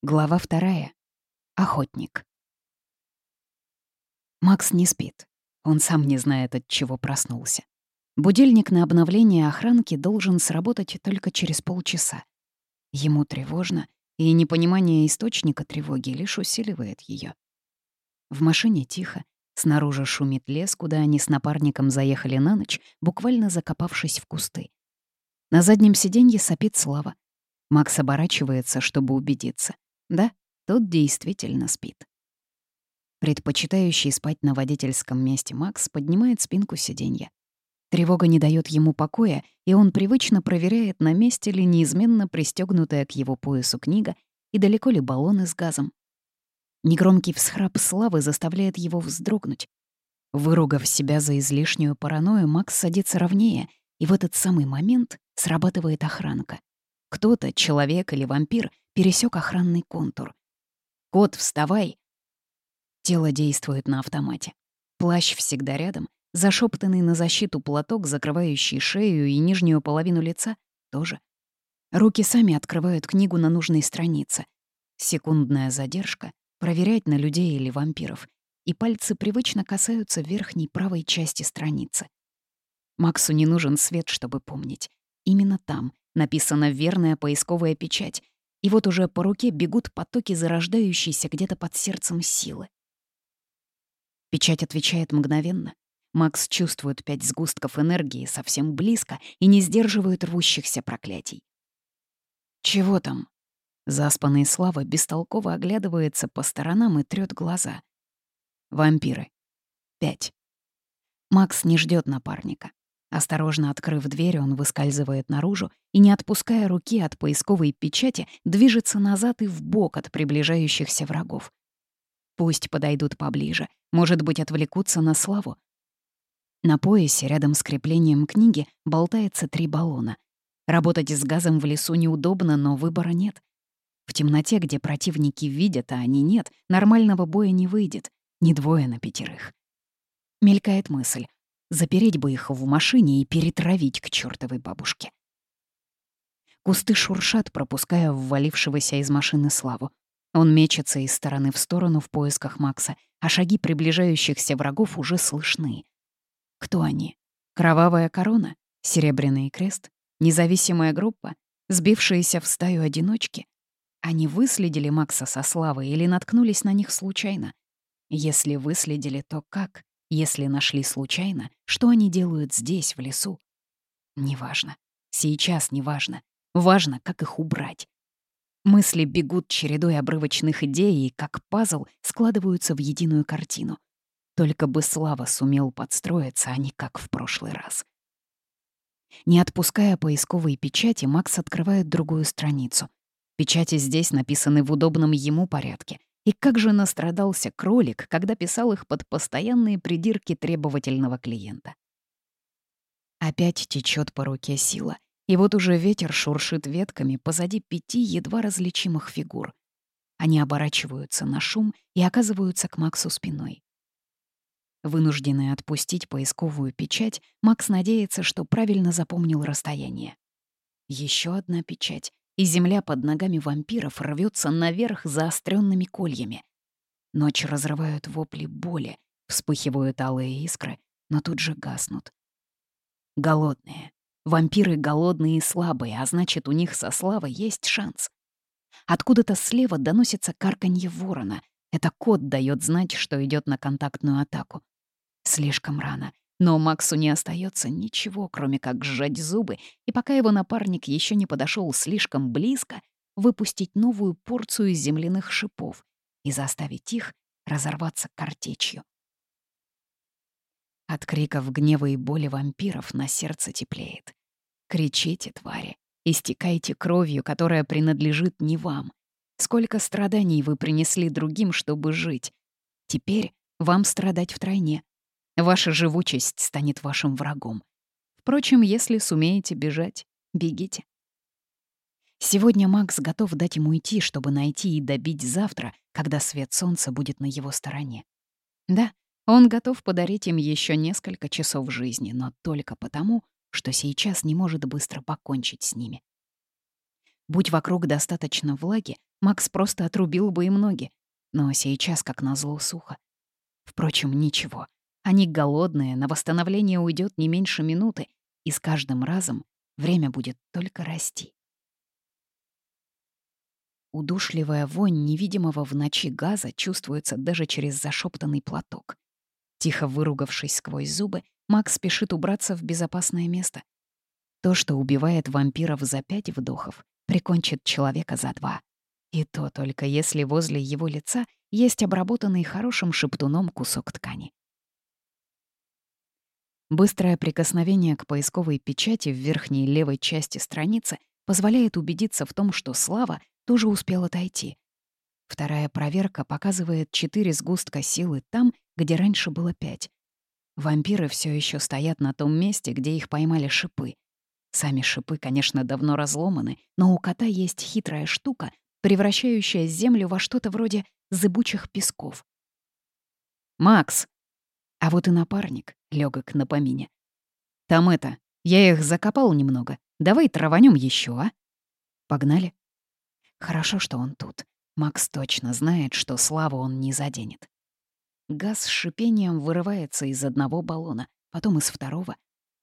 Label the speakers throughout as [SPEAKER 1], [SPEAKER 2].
[SPEAKER 1] Глава вторая. Охотник. Макс не спит. Он сам не знает, от чего проснулся. Будильник на обновление охранки должен сработать только через полчаса. Ему тревожно, и непонимание источника тревоги лишь усиливает ее. В машине тихо, снаружи шумит лес, куда они с напарником заехали на ночь, буквально закопавшись в кусты. На заднем сиденье сопит Слава. Макс оборачивается, чтобы убедиться. Да, тот действительно спит. Предпочитающий спать на водительском месте Макс поднимает спинку сиденья. Тревога не дает ему покоя, и он привычно проверяет, на месте ли неизменно пристегнутая к его поясу книга и далеко ли баллоны с газом. Негромкий всхрап славы заставляет его вздрогнуть. Выругав себя за излишнюю паранойю, Макс садится ровнее, и в этот самый момент срабатывает охранка. Кто-то, человек или вампир, пересек охранный контур. «Кот, вставай!» Тело действует на автомате. Плащ всегда рядом, зашептанный на защиту платок, закрывающий шею и нижнюю половину лица, тоже. Руки сами открывают книгу на нужной странице. Секундная задержка, проверять на людей или вампиров, и пальцы привычно касаются верхней правой части страницы. Максу не нужен свет, чтобы помнить. Именно там написана верная поисковая печать, и вот уже по руке бегут потоки зарождающейся где-то под сердцем силы. Печать отвечает мгновенно. Макс чувствует пять сгустков энергии совсем близко и не сдерживает рвущихся проклятий. «Чего там?» Заспанный Слава бестолково оглядывается по сторонам и трёт глаза. «Вампиры. Пять». Макс не ждет напарника. Осторожно открыв дверь, он выскальзывает наружу и, не отпуская руки от поисковой печати, движется назад и вбок от приближающихся врагов. Пусть подойдут поближе, может быть, отвлекутся на славу. На поясе, рядом с креплением книги, болтается три баллона. Работать с газом в лесу неудобно, но выбора нет. В темноте, где противники видят, а они нет, нормального боя не выйдет. Не двое на пятерых. Мелькает мысль. Запереть бы их в машине и перетравить к чертовой бабушке. Кусты шуршат, пропуская ввалившегося из машины Славу. Он мечется из стороны в сторону в поисках Макса, а шаги приближающихся врагов уже слышны. Кто они? Кровавая корона? Серебряный крест? Независимая группа? Сбившиеся в стаю одиночки? Они выследили Макса со Славой или наткнулись на них случайно? Если выследили, то как? Если нашли случайно, что они делают здесь, в лесу? Неважно. Сейчас неважно. Важно, как их убрать. Мысли бегут чередой обрывочных идей и, как пазл, складываются в единую картину. Только бы Слава сумел подстроиться, а не как в прошлый раз. Не отпуская поисковые печати, Макс открывает другую страницу. Печати здесь написаны в удобном ему порядке. И как же настрадался кролик, когда писал их под постоянные придирки требовательного клиента. Опять течет по руке сила, и вот уже ветер шуршит ветками позади пяти едва различимых фигур. Они оборачиваются на шум и оказываются к Максу спиной. Вынужденный отпустить поисковую печать, Макс надеется, что правильно запомнил расстояние. Еще одна печать, и земля под ногами вампиров рвется наверх заостренными кольями. Ночь разрывают вопли боли, вспыхивают алые искры, но тут же гаснут. Голодные. Вампиры голодные и слабые, а значит, у них со славой есть шанс. Откуда-то слева доносится карканье ворона. Это кот дает знать, что идет на контактную атаку. Слишком рано. Но Максу не остается ничего, кроме как сжать зубы, и пока его напарник еще не подошел слишком близко, выпустить новую порцию земляных шипов и заставить их разорваться картечью. От криков гнева и боли вампиров на сердце теплеет. Кричите, твари, истекайте кровью, которая принадлежит не вам. Сколько страданий вы принесли другим, чтобы жить. Теперь вам страдать втройне. Ваша живучесть станет вашим врагом. Впрочем, если сумеете бежать, бегите. Сегодня Макс готов дать ему уйти, чтобы найти и добить завтра, когда свет солнца будет на его стороне. Да, он готов подарить им еще несколько часов жизни, но только потому, что сейчас не может быстро покончить с ними. Будь вокруг достаточно влаги, Макс просто отрубил бы им ноги. Но сейчас, как назло, сухо. Впрочем, ничего. Они голодные, на восстановление уйдет не меньше минуты, и с каждым разом время будет только расти. Удушливая вонь невидимого в ночи газа чувствуется даже через зашептанный платок. Тихо выругавшись сквозь зубы, Макс спешит убраться в безопасное место. То, что убивает вампиров за пять вдохов, прикончит человека за два. И то только если возле его лица есть обработанный хорошим шептуном кусок ткани. Быстрое прикосновение к поисковой печати в верхней левой части страницы позволяет убедиться в том, что Слава тоже успел отойти. Вторая проверка показывает четыре сгустка силы там, где раньше было пять. Вампиры все еще стоят на том месте, где их поймали шипы. Сами шипы, конечно, давно разломаны, но у кота есть хитрая штука, превращающая землю во что-то вроде зыбучих песков. «Макс!» А вот и напарник, легок на помине. «Там это, я их закопал немного. Давай траванем еще, а?» «Погнали?» Хорошо, что он тут. Макс точно знает, что славу он не заденет. Газ с шипением вырывается из одного баллона, потом из второго.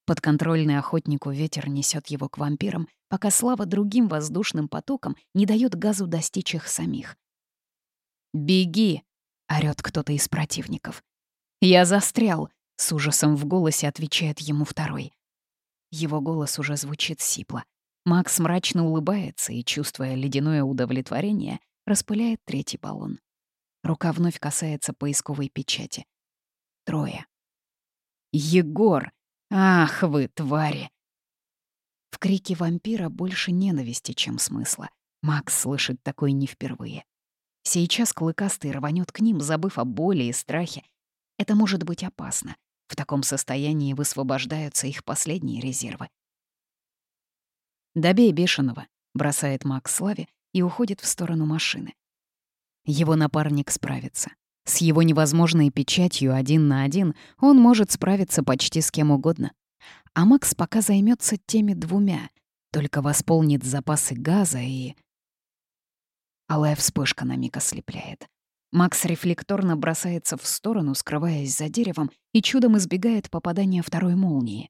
[SPEAKER 1] Подконтрольный охотнику ветер несет его к вампирам, пока слава другим воздушным потоком не дает газу достичь их самих. «Беги!» — орёт кто-то из противников. «Я застрял!» — с ужасом в голосе отвечает ему второй. Его голос уже звучит сипло. Макс мрачно улыбается и, чувствуя ледяное удовлетворение, распыляет третий баллон. Рука вновь касается поисковой печати. Трое. «Егор! Ах вы, твари!» В крике вампира больше ненависти, чем смысла. Макс слышит такой не впервые. Сейчас клыкастый рванет к ним, забыв о боли и страхе. Это может быть опасно. В таком состоянии высвобождаются их последние резервы. «Добей бешеного», — бросает Макс Славе и уходит в сторону машины. Его напарник справится. С его невозможной печатью один на один он может справиться почти с кем угодно. А Макс пока займется теми двумя, только восполнит запасы газа и... Алая вспышка на миг ослепляет. Макс рефлекторно бросается в сторону, скрываясь за деревом, и чудом избегает попадания второй молнии.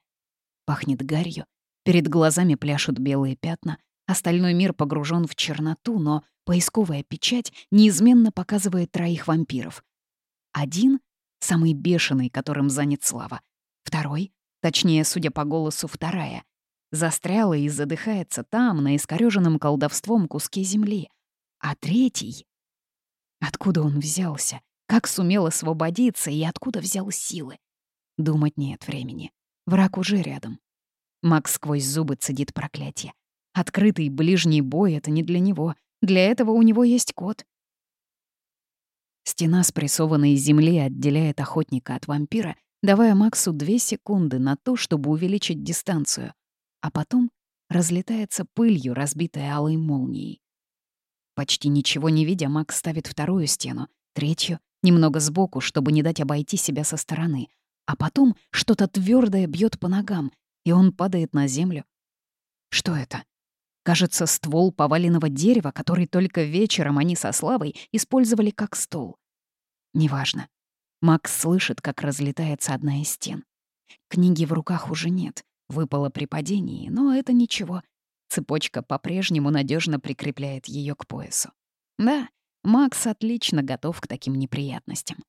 [SPEAKER 1] Пахнет гарью, Перед глазами пляшут белые пятна, остальной мир погружен в черноту, но поисковая печать неизменно показывает троих вампиров. Один — самый бешеный, которым занят Слава. Второй, точнее, судя по голосу, вторая, застряла и задыхается там, на искорёженном колдовством куске земли. А третий... Откуда он взялся? Как сумел освободиться и откуда взял силы? Думать нет времени. Враг уже рядом. Макс сквозь зубы цедит проклятие. Открытый ближний бой — это не для него. Для этого у него есть кот. Стена спрессованной земли отделяет охотника от вампира, давая Максу две секунды на то, чтобы увеличить дистанцию. А потом разлетается пылью, разбитая алой молнией. Почти ничего не видя, Макс ставит вторую стену, третью, немного сбоку, чтобы не дать обойти себя со стороны. А потом что-то твердое бьет по ногам, и он падает на землю. Что это? Кажется, ствол поваленного дерева, который только вечером они со Славой использовали как стол. Неважно. Макс слышит, как разлетается одна из стен. Книги в руках уже нет. Выпало при падении, но это ничего. Цепочка по-прежнему надежно прикрепляет ее к поясу. Да, Макс отлично готов к таким неприятностям.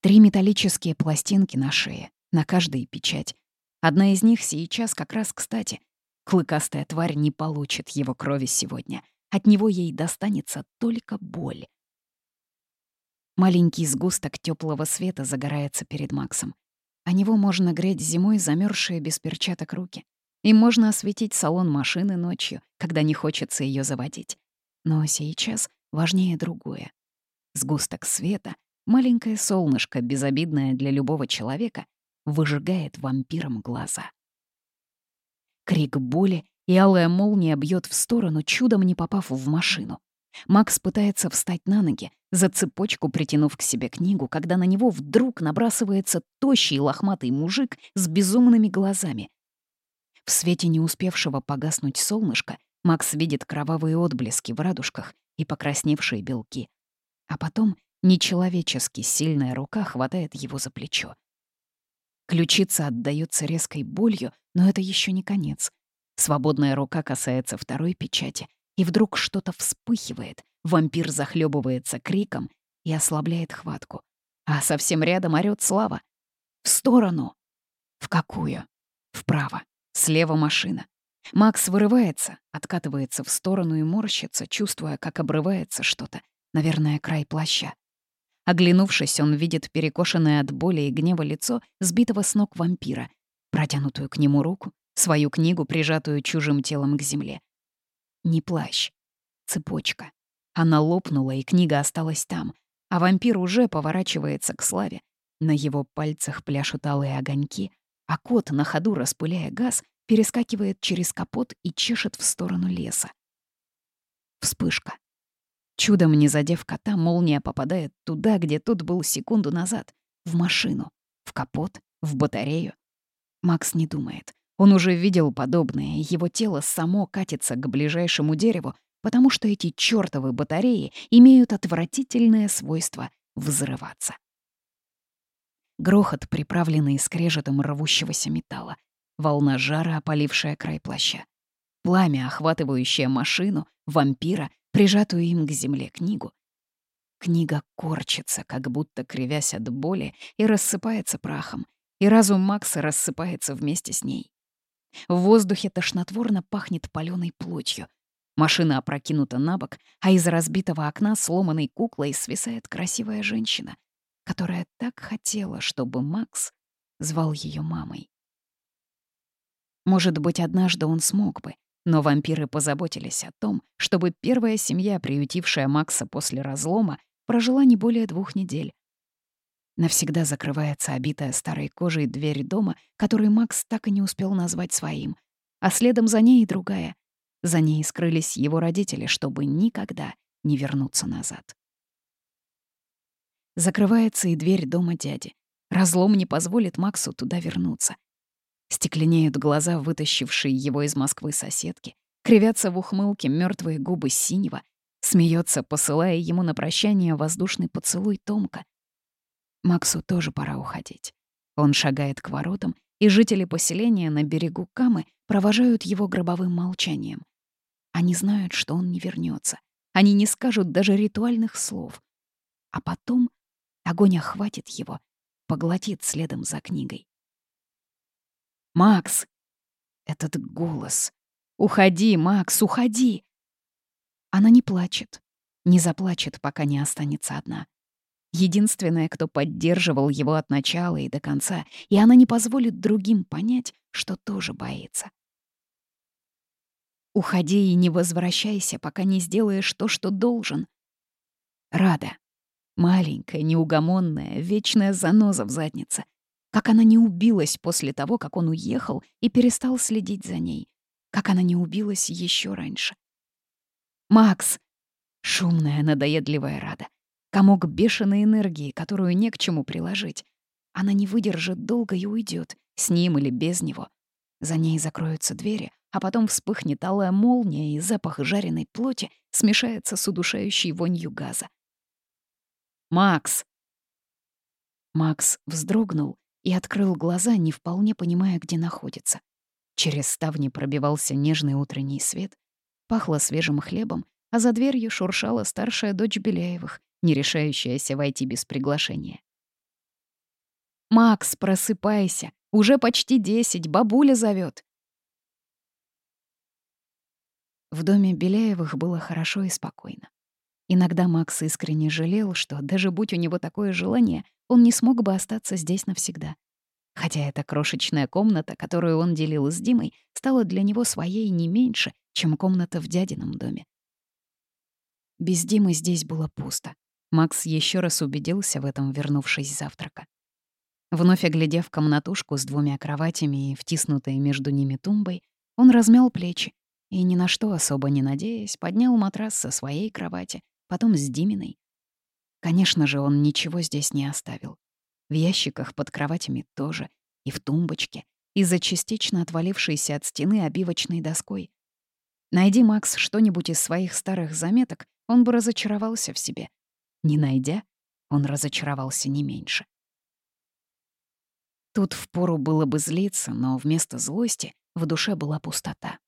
[SPEAKER 1] Три металлические пластинки на шее, на каждой печать, Одна из них сейчас как раз кстати. Клыкастая тварь не получит его крови сегодня. От него ей достанется только боль. Маленький сгусток теплого света загорается перед Максом. О него можно греть зимой замерзшие без перчаток руки. Им можно осветить салон машины ночью, когда не хочется ее заводить. Но сейчас важнее другое. Сгусток света, маленькое солнышко, безобидное для любого человека, выжигает вампирам глаза. Крик боли, и алая молния бьет в сторону, чудом не попав в машину. Макс пытается встать на ноги, за цепочку притянув к себе книгу, когда на него вдруг набрасывается тощий лохматый мужик с безумными глазами. В свете не успевшего погаснуть солнышка Макс видит кровавые отблески в радужках и покрасневшие белки. А потом нечеловечески сильная рука хватает его за плечо. Ключица отдаётся резкой болью, но это еще не конец. Свободная рука касается второй печати, и вдруг что-то вспыхивает, вампир захлебывается криком и ослабляет хватку. А совсем рядом орёт Слава. «В сторону!» «В какую?» «Вправо. Слева машина». Макс вырывается, откатывается в сторону и морщится, чувствуя, как обрывается что-то, наверное, край плаща. Оглянувшись, он видит перекошенное от боли и гнева лицо сбитого с ног вампира, протянутую к нему руку, свою книгу, прижатую чужим телом к земле. Не плащ, цепочка. Она лопнула, и книга осталась там, а вампир уже поворачивается к Славе. На его пальцах пляшут алые огоньки, а кот, на ходу распыляя газ, перескакивает через капот и чешет в сторону леса. Вспышка. Чудом не задев кота, молния попадает туда, где тот был секунду назад. В машину, в капот, в батарею. Макс не думает. Он уже видел подобное, его тело само катится к ближайшему дереву, потому что эти чёртовы батареи имеют отвратительное свойство взрываться. Грохот, приправленный скрежетом рвущегося металла. Волна жара, опалившая край плаща. Пламя, охватывающее машину, вампира, прижатую им к земле книгу. Книга корчится, как будто кривясь от боли, и рассыпается прахом, и разум Макса рассыпается вместе с ней. В воздухе тошнотворно пахнет палёной плотью. Машина опрокинута на бок, а из разбитого окна сломанной куклой свисает красивая женщина, которая так хотела, чтобы Макс звал ее мамой. Может быть, однажды он смог бы, но вампиры позаботились о том, чтобы первая семья, приютившая Макса после разлома, прожила не более двух недель. Навсегда закрывается обитая старой кожей дверь дома, который Макс так и не успел назвать своим. А следом за ней и другая. За ней скрылись его родители, чтобы никогда не вернуться назад. Закрывается и дверь дома дяди. Разлом не позволит Максу туда вернуться. Стекленеют глаза, вытащившие его из Москвы соседки. Кривятся в ухмылке мертвые губы синего. Смеется, посылая ему на прощание воздушный поцелуй Томка. Максу тоже пора уходить. Он шагает к воротам, и жители поселения на берегу Камы провожают его гробовым молчанием. Они знают, что он не вернется. Они не скажут даже ритуальных слов. А потом огонь охватит его, поглотит следом за книгой. «Макс!» Этот голос. «Уходи, Макс, уходи!» Она не плачет, не заплачет, пока не останется одна. Единственная, кто поддерживал его от начала и до конца, и она не позволит другим понять, что тоже боится. Уходи и не возвращайся, пока не сделаешь то, что должен. Рада. Маленькая, неугомонная, вечная заноза в заднице — как она не убилась после того, как он уехал и перестал следить за ней. Как она не убилась еще раньше. «Макс!» Шумная, надоедливая Рада. Комок бешеной энергии, которую не к чему приложить. Она не выдержит долго и уйдет, с ним или без него. За ней закроются двери, а потом вспыхнет алая молния, и запах жареной плоти смешается с удушающей вонью газа. «Макс!» Макс вздрогнул и открыл глаза, не вполне понимая, где находится. Через ставни пробивался нежный утренний свет, пахло свежим хлебом, а за дверью шуршала старшая дочь Беляевых, не решающаяся войти без приглашения. «Макс, просыпайся! Уже почти десять, бабуля зовет. В доме Беляевых было хорошо и спокойно. Иногда Макс искренне жалел, что даже будь у него такое желание, он не смог бы остаться здесь навсегда. Хотя эта крошечная комната, которую он делил с Димой, стала для него своей не меньше, чем комната в дядином доме. Без Димы здесь было пусто. Макс еще раз убедился в этом, вернувшись с завтрака. Вновь оглядев комнатушку с двумя кроватями и втиснутой между ними тумбой, он размял плечи и, ни на что особо не надеясь, поднял матрас со своей кровати, потом с Диминой. Конечно же, он ничего здесь не оставил. В ящиках под кроватями тоже, и в тумбочке, и за частично отвалившейся от стены обивочной доской. Найди Макс что-нибудь из своих старых заметок, он бы разочаровался в себе. Не найдя, он разочаровался не меньше. Тут впору было бы злиться, но вместо злости в душе была пустота.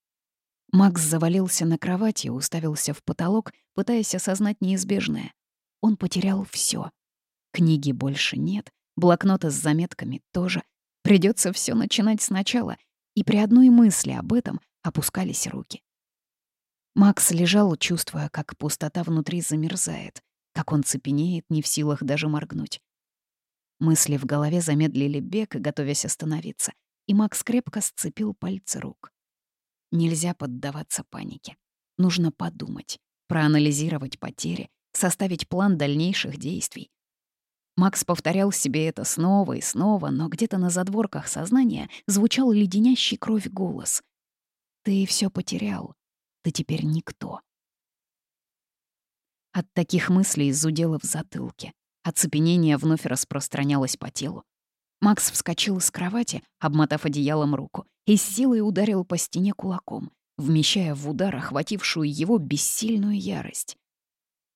[SPEAKER 1] Макс завалился на кровать и уставился в потолок, пытаясь осознать неизбежное. Он потерял все. Книги больше нет, блокнота с заметками тоже. Придется все начинать сначала, и при одной мысли об этом опускались руки. Макс лежал, чувствуя, как пустота внутри замерзает, как он цепенеет, не в силах даже моргнуть. Мысли в голове замедлили бег, готовясь остановиться, и Макс крепко сцепил пальцы рук. Нельзя поддаваться панике. Нужно подумать, проанализировать потери, составить план дальнейших действий. Макс повторял себе это снова и снова, но где-то на задворках сознания звучал леденящий кровь голос. «Ты все потерял. Ты теперь никто». От таких мыслей зудело в затылке. Оцепенение вновь распространялось по телу. Макс вскочил с кровати, обмотав одеялом руку, и с силой ударил по стене кулаком, вмещая в удар охватившую его бессильную ярость.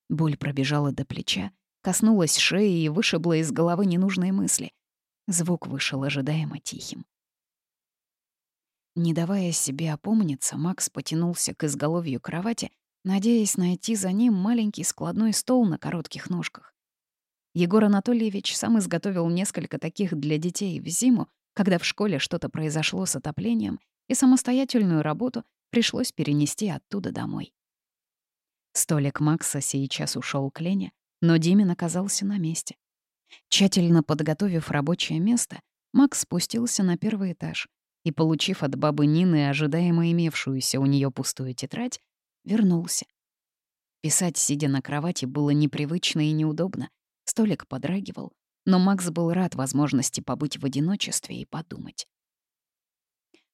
[SPEAKER 1] Боль пробежала до плеча, коснулась шеи и вышибла из головы ненужные мысли. Звук вышел ожидаемо тихим. Не давая себе опомниться, Макс потянулся к изголовью кровати, надеясь найти за ним маленький складной стол на коротких ножках. Егор Анатольевич сам изготовил несколько таких для детей в зиму, когда в школе что-то произошло с отоплением, и самостоятельную работу пришлось перенести оттуда домой. Столик Макса сейчас ушел к Лене, но Димин оказался на месте. Тщательно подготовив рабочее место, Макс спустился на первый этаж и, получив от бабы Нины ожидаемо имевшуюся у нее пустую тетрадь, вернулся. Писать, сидя на кровати, было непривычно и неудобно, Столик подрагивал, но Макс был рад возможности побыть в одиночестве и подумать.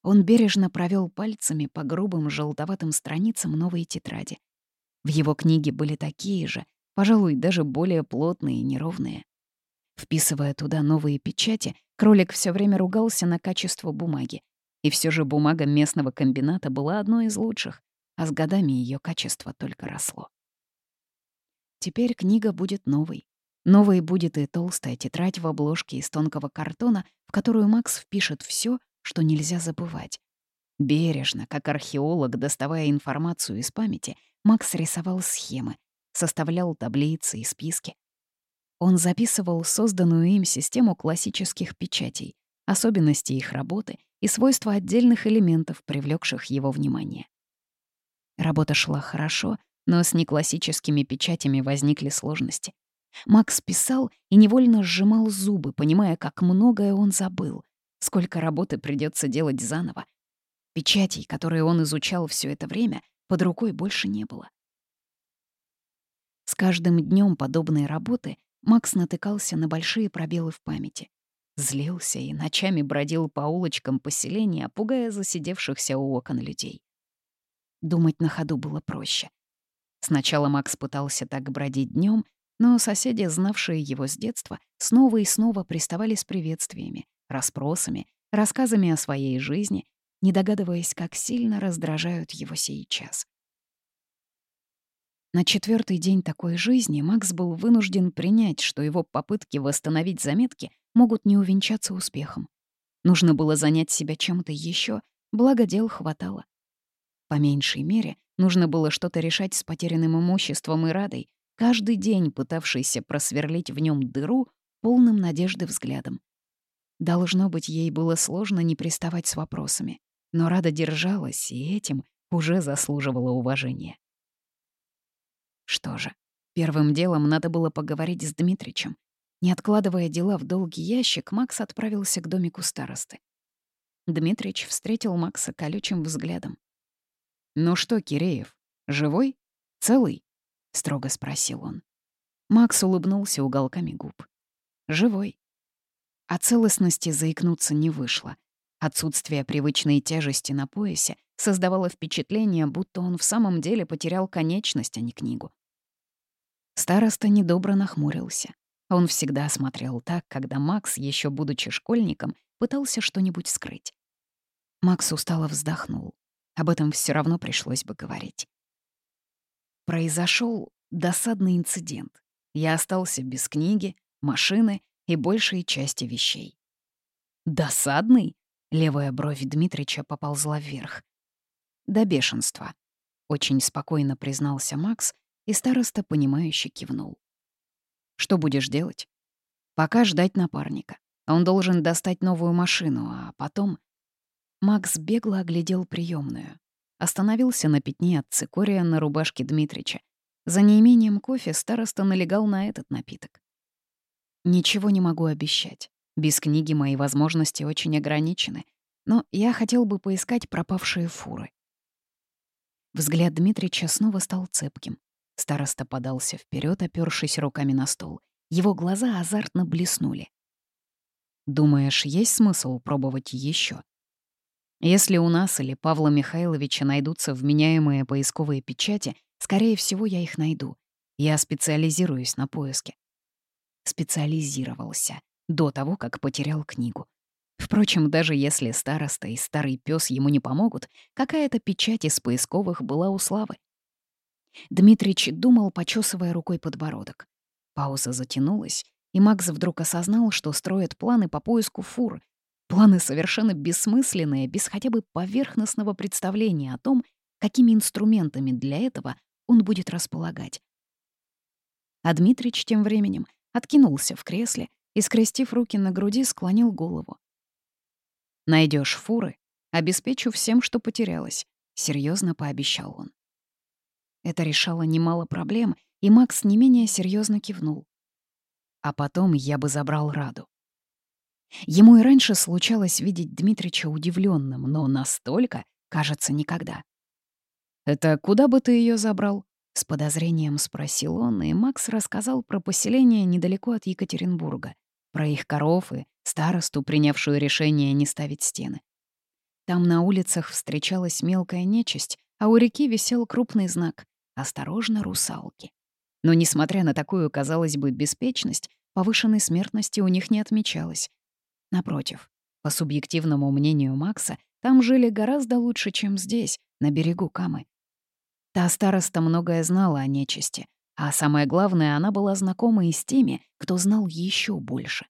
[SPEAKER 1] Он бережно провел пальцами по грубым желтоватым страницам новой тетради. В его книге были такие же, пожалуй, даже более плотные и неровные. Вписывая туда новые печати, кролик все время ругался на качество бумаги. И все же бумага местного комбината была одной из лучших, а с годами ее качество только росло. Теперь книга будет новой, Новой будет и толстая тетрадь в обложке из тонкого картона, в которую Макс впишет все, что нельзя забывать. Бережно, как археолог, доставая информацию из памяти, Макс рисовал схемы, составлял таблицы и списки. Он записывал созданную им систему классических печатей, особенности их работы и свойства отдельных элементов, привлекших его внимание. Работа шла хорошо, но с неклассическими печатями возникли сложности. Макс писал и невольно сжимал зубы, понимая, как многое он забыл, сколько работы придется делать заново. Печатей, которые он изучал все это время, под рукой больше не было. С каждым днем подобной работы Макс натыкался на большие пробелы в памяти. Злился и ночами бродил по улочкам поселения, пугая засидевшихся у окон людей. Думать на ходу было проще. Сначала Макс пытался так бродить днем, но соседи, знавшие его с детства, снова и снова приставали с приветствиями, расспросами, рассказами о своей жизни, не догадываясь, как сильно раздражают его сейчас. На четвертый день такой жизни Макс был вынужден принять, что его попытки восстановить заметки могут не увенчаться успехом. Нужно было занять себя чем-то еще, благо дел хватало. По меньшей мере, нужно было что-то решать с потерянным имуществом и Радой, каждый день пытавшийся просверлить в нем дыру полным надежды взглядом. Должно быть, ей было сложно не приставать с вопросами, но Рада держалась и этим уже заслуживала уважения. Что же, первым делом надо было поговорить с Дмитричем. Не откладывая дела в долгий ящик, Макс отправился к домику старосты. Дмитрич встретил Макса колючим взглядом. «Ну что, Киреев, живой? Целый?» — строго спросил он. Макс улыбнулся уголками губ. «Живой». О целостности заикнуться не вышло. Отсутствие привычной тяжести на поясе создавало впечатление, будто он в самом деле потерял конечность, а не книгу. Староста недобро нахмурился. Он всегда смотрел так, когда Макс, еще будучи школьником, пытался что-нибудь скрыть. Макс устало вздохнул. об этом все равно пришлось бы говорить. Произошел досадный инцидент. Я остался без книги, машины и большей части вещей. «Досадный?» — левая бровь Дмитрича поползла вверх. «До бешенства», — очень спокойно признался Макс, и староста, понимающе кивнул. «Что будешь делать?» «Пока ждать напарника. Он должен достать новую машину, а потом...» Макс бегло оглядел приемную. Остановился на пятне от цикория на рубашке Дмитрича. За неимением кофе староста налегал на этот напиток. «Ничего не могу обещать. Без книги мои возможности очень ограничены, но я хотел бы поискать пропавшие фуры. Взгляд Дмитрича снова стал цепким. Староста подался вперед, опёршись руками на стол. Его глаза азартно блеснули. «Думаешь, есть смысл пробовать еще? Если у нас или Павла Михайловича найдутся вменяемые поисковые печати, скорее всего, я их найду. Я специализируюсь на поиске. Специализировался до того, как потерял книгу. Впрочем, даже если староста и старый пес ему не помогут, какая-то печать из поисковых была у Славы. Дмитрич думал, почесывая рукой подбородок. Пауза затянулась, и Макс вдруг осознал, что строит планы по поиску фур. Планы совершенно бессмысленные, без хотя бы поверхностного представления о том, какими инструментами для этого он будет располагать. А Дмитрич тем временем откинулся в кресле и, скрестив руки на груди, склонил голову. Найдешь фуры, обеспечу всем, что потерялось», — серьезно пообещал он. Это решало немало проблем, и Макс не менее серьезно кивнул. А потом я бы забрал Раду. Ему и раньше случалось видеть Дмитрича удивленным, но настолько, кажется, никогда. «Это куда бы ты ее забрал?» С подозрением спросил он, и Макс рассказал про поселение недалеко от Екатеринбурга, про их коров и старосту, принявшую решение не ставить стены. Там на улицах встречалась мелкая нечисть, а у реки висел крупный знак «Осторожно, русалки». Но, несмотря на такую, казалось бы, беспечность, повышенной смертности у них не отмечалось. Напротив, по субъективному мнению Макса, там жили гораздо лучше, чем здесь, на берегу Камы. Та староста многое знала о нечисти, а самое главное, она была знакома и с теми, кто знал еще больше.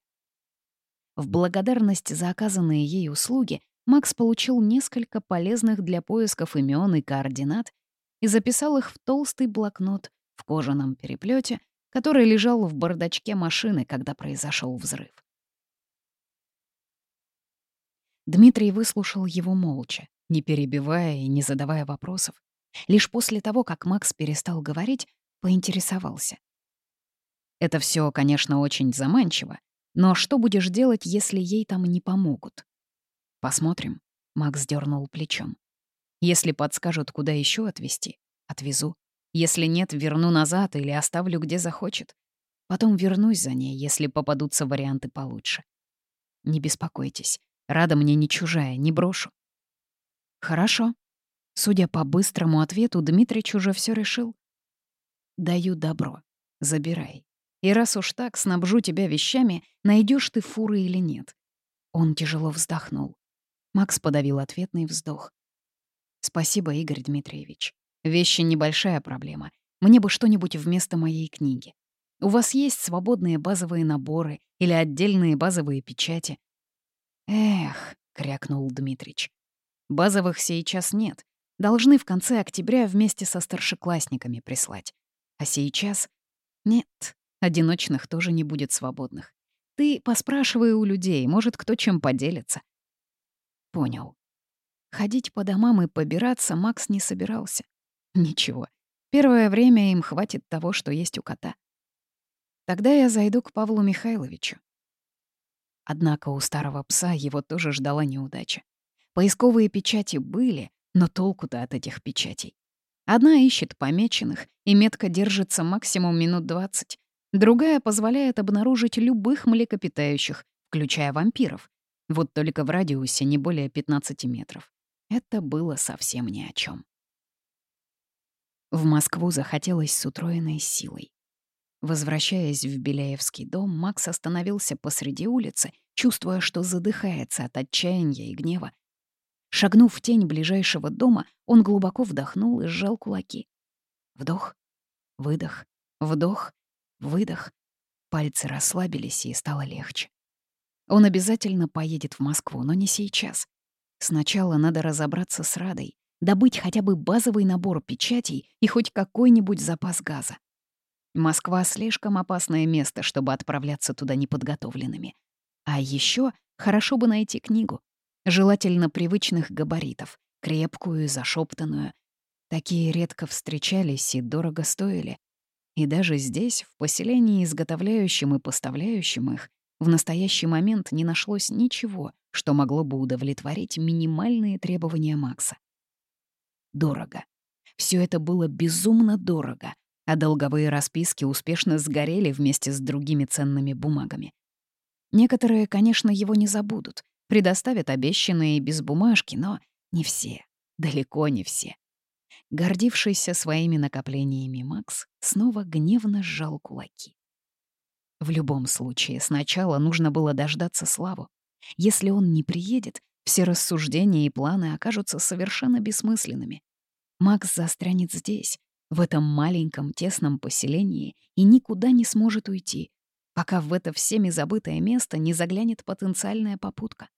[SPEAKER 1] В благодарность за оказанные ей услуги Макс получил несколько полезных для поисков имен и координат и записал их в толстый блокнот в кожаном переплете, который лежал в бардачке машины, когда произошел взрыв. Дмитрий выслушал его молча, не перебивая и не задавая вопросов. Лишь после того, как Макс перестал говорить, поинтересовался. «Это все, конечно, очень заманчиво, но что будешь делать, если ей там не помогут?» «Посмотрим», — Макс дернул плечом. «Если подскажут, куда еще отвезти, отвезу. Если нет, верну назад или оставлю, где захочет. Потом вернусь за ней, если попадутся варианты получше. Не беспокойтесь, Рада мне не чужая, не брошу». «Хорошо», Судя по быстрому ответу, Дмитрич уже все решил. «Даю добро. Забирай. И раз уж так, снабжу тебя вещами, найдешь ты фуры или нет». Он тяжело вздохнул. Макс подавил ответный вздох. «Спасибо, Игорь Дмитриевич. Вещи — небольшая проблема. Мне бы что-нибудь вместо моей книги. У вас есть свободные базовые наборы или отдельные базовые печати?» «Эх», — крякнул Дмитрич. «Базовых сейчас нет, Должны в конце октября вместе со старшеклассниками прислать. А сейчас... Нет, одиночных тоже не будет свободных. Ты поспрашивай у людей, может, кто чем поделится. Понял. Ходить по домам и побираться Макс не собирался. Ничего. Первое время им хватит того, что есть у кота. Тогда я зайду к Павлу Михайловичу. Однако у старого пса его тоже ждала неудача. Поисковые печати были, но толку-то от этих печатей. Одна ищет помеченных, и метка держится максимум минут 20. Другая позволяет обнаружить любых млекопитающих, включая вампиров. Вот только в радиусе не более 15 метров. Это было совсем ни о чем. В Москву захотелось с утроенной силой. Возвращаясь в Беляевский дом, Макс остановился посреди улицы, чувствуя, что задыхается от отчаяния и гнева. Шагнув в тень ближайшего дома, он глубоко вдохнул и сжал кулаки. Вдох, выдох, вдох, выдох. Пальцы расслабились, и стало легче. Он обязательно поедет в Москву, но не сейчас. Сначала надо разобраться с Радой, добыть хотя бы базовый набор печатей и хоть какой-нибудь запас газа. Москва — слишком опасное место, чтобы отправляться туда неподготовленными. А еще хорошо бы найти книгу, желательно привычных габаритов, крепкую зашептанную. Такие редко встречались и дорого стоили. И даже здесь, в поселении, изготовляющем и поставляющем их, в настоящий момент не нашлось ничего, что могло бы удовлетворить минимальные требования Макса. Дорого. Все это было безумно дорого, а долговые расписки успешно сгорели вместе с другими ценными бумагами. Некоторые, конечно, его не забудут, предоставят обещанные без бумажки, но не все, далеко не все. Гордившийся своими накоплениями Макс снова гневно сжал кулаки. В любом случае, сначала нужно было дождаться Славу. Если он не приедет, все рассуждения и планы окажутся совершенно бессмысленными. Макс застрянет здесь, в этом маленьком тесном поселении и никуда не сможет уйти, пока в это всеми забытое место не заглянет потенциальная попутка.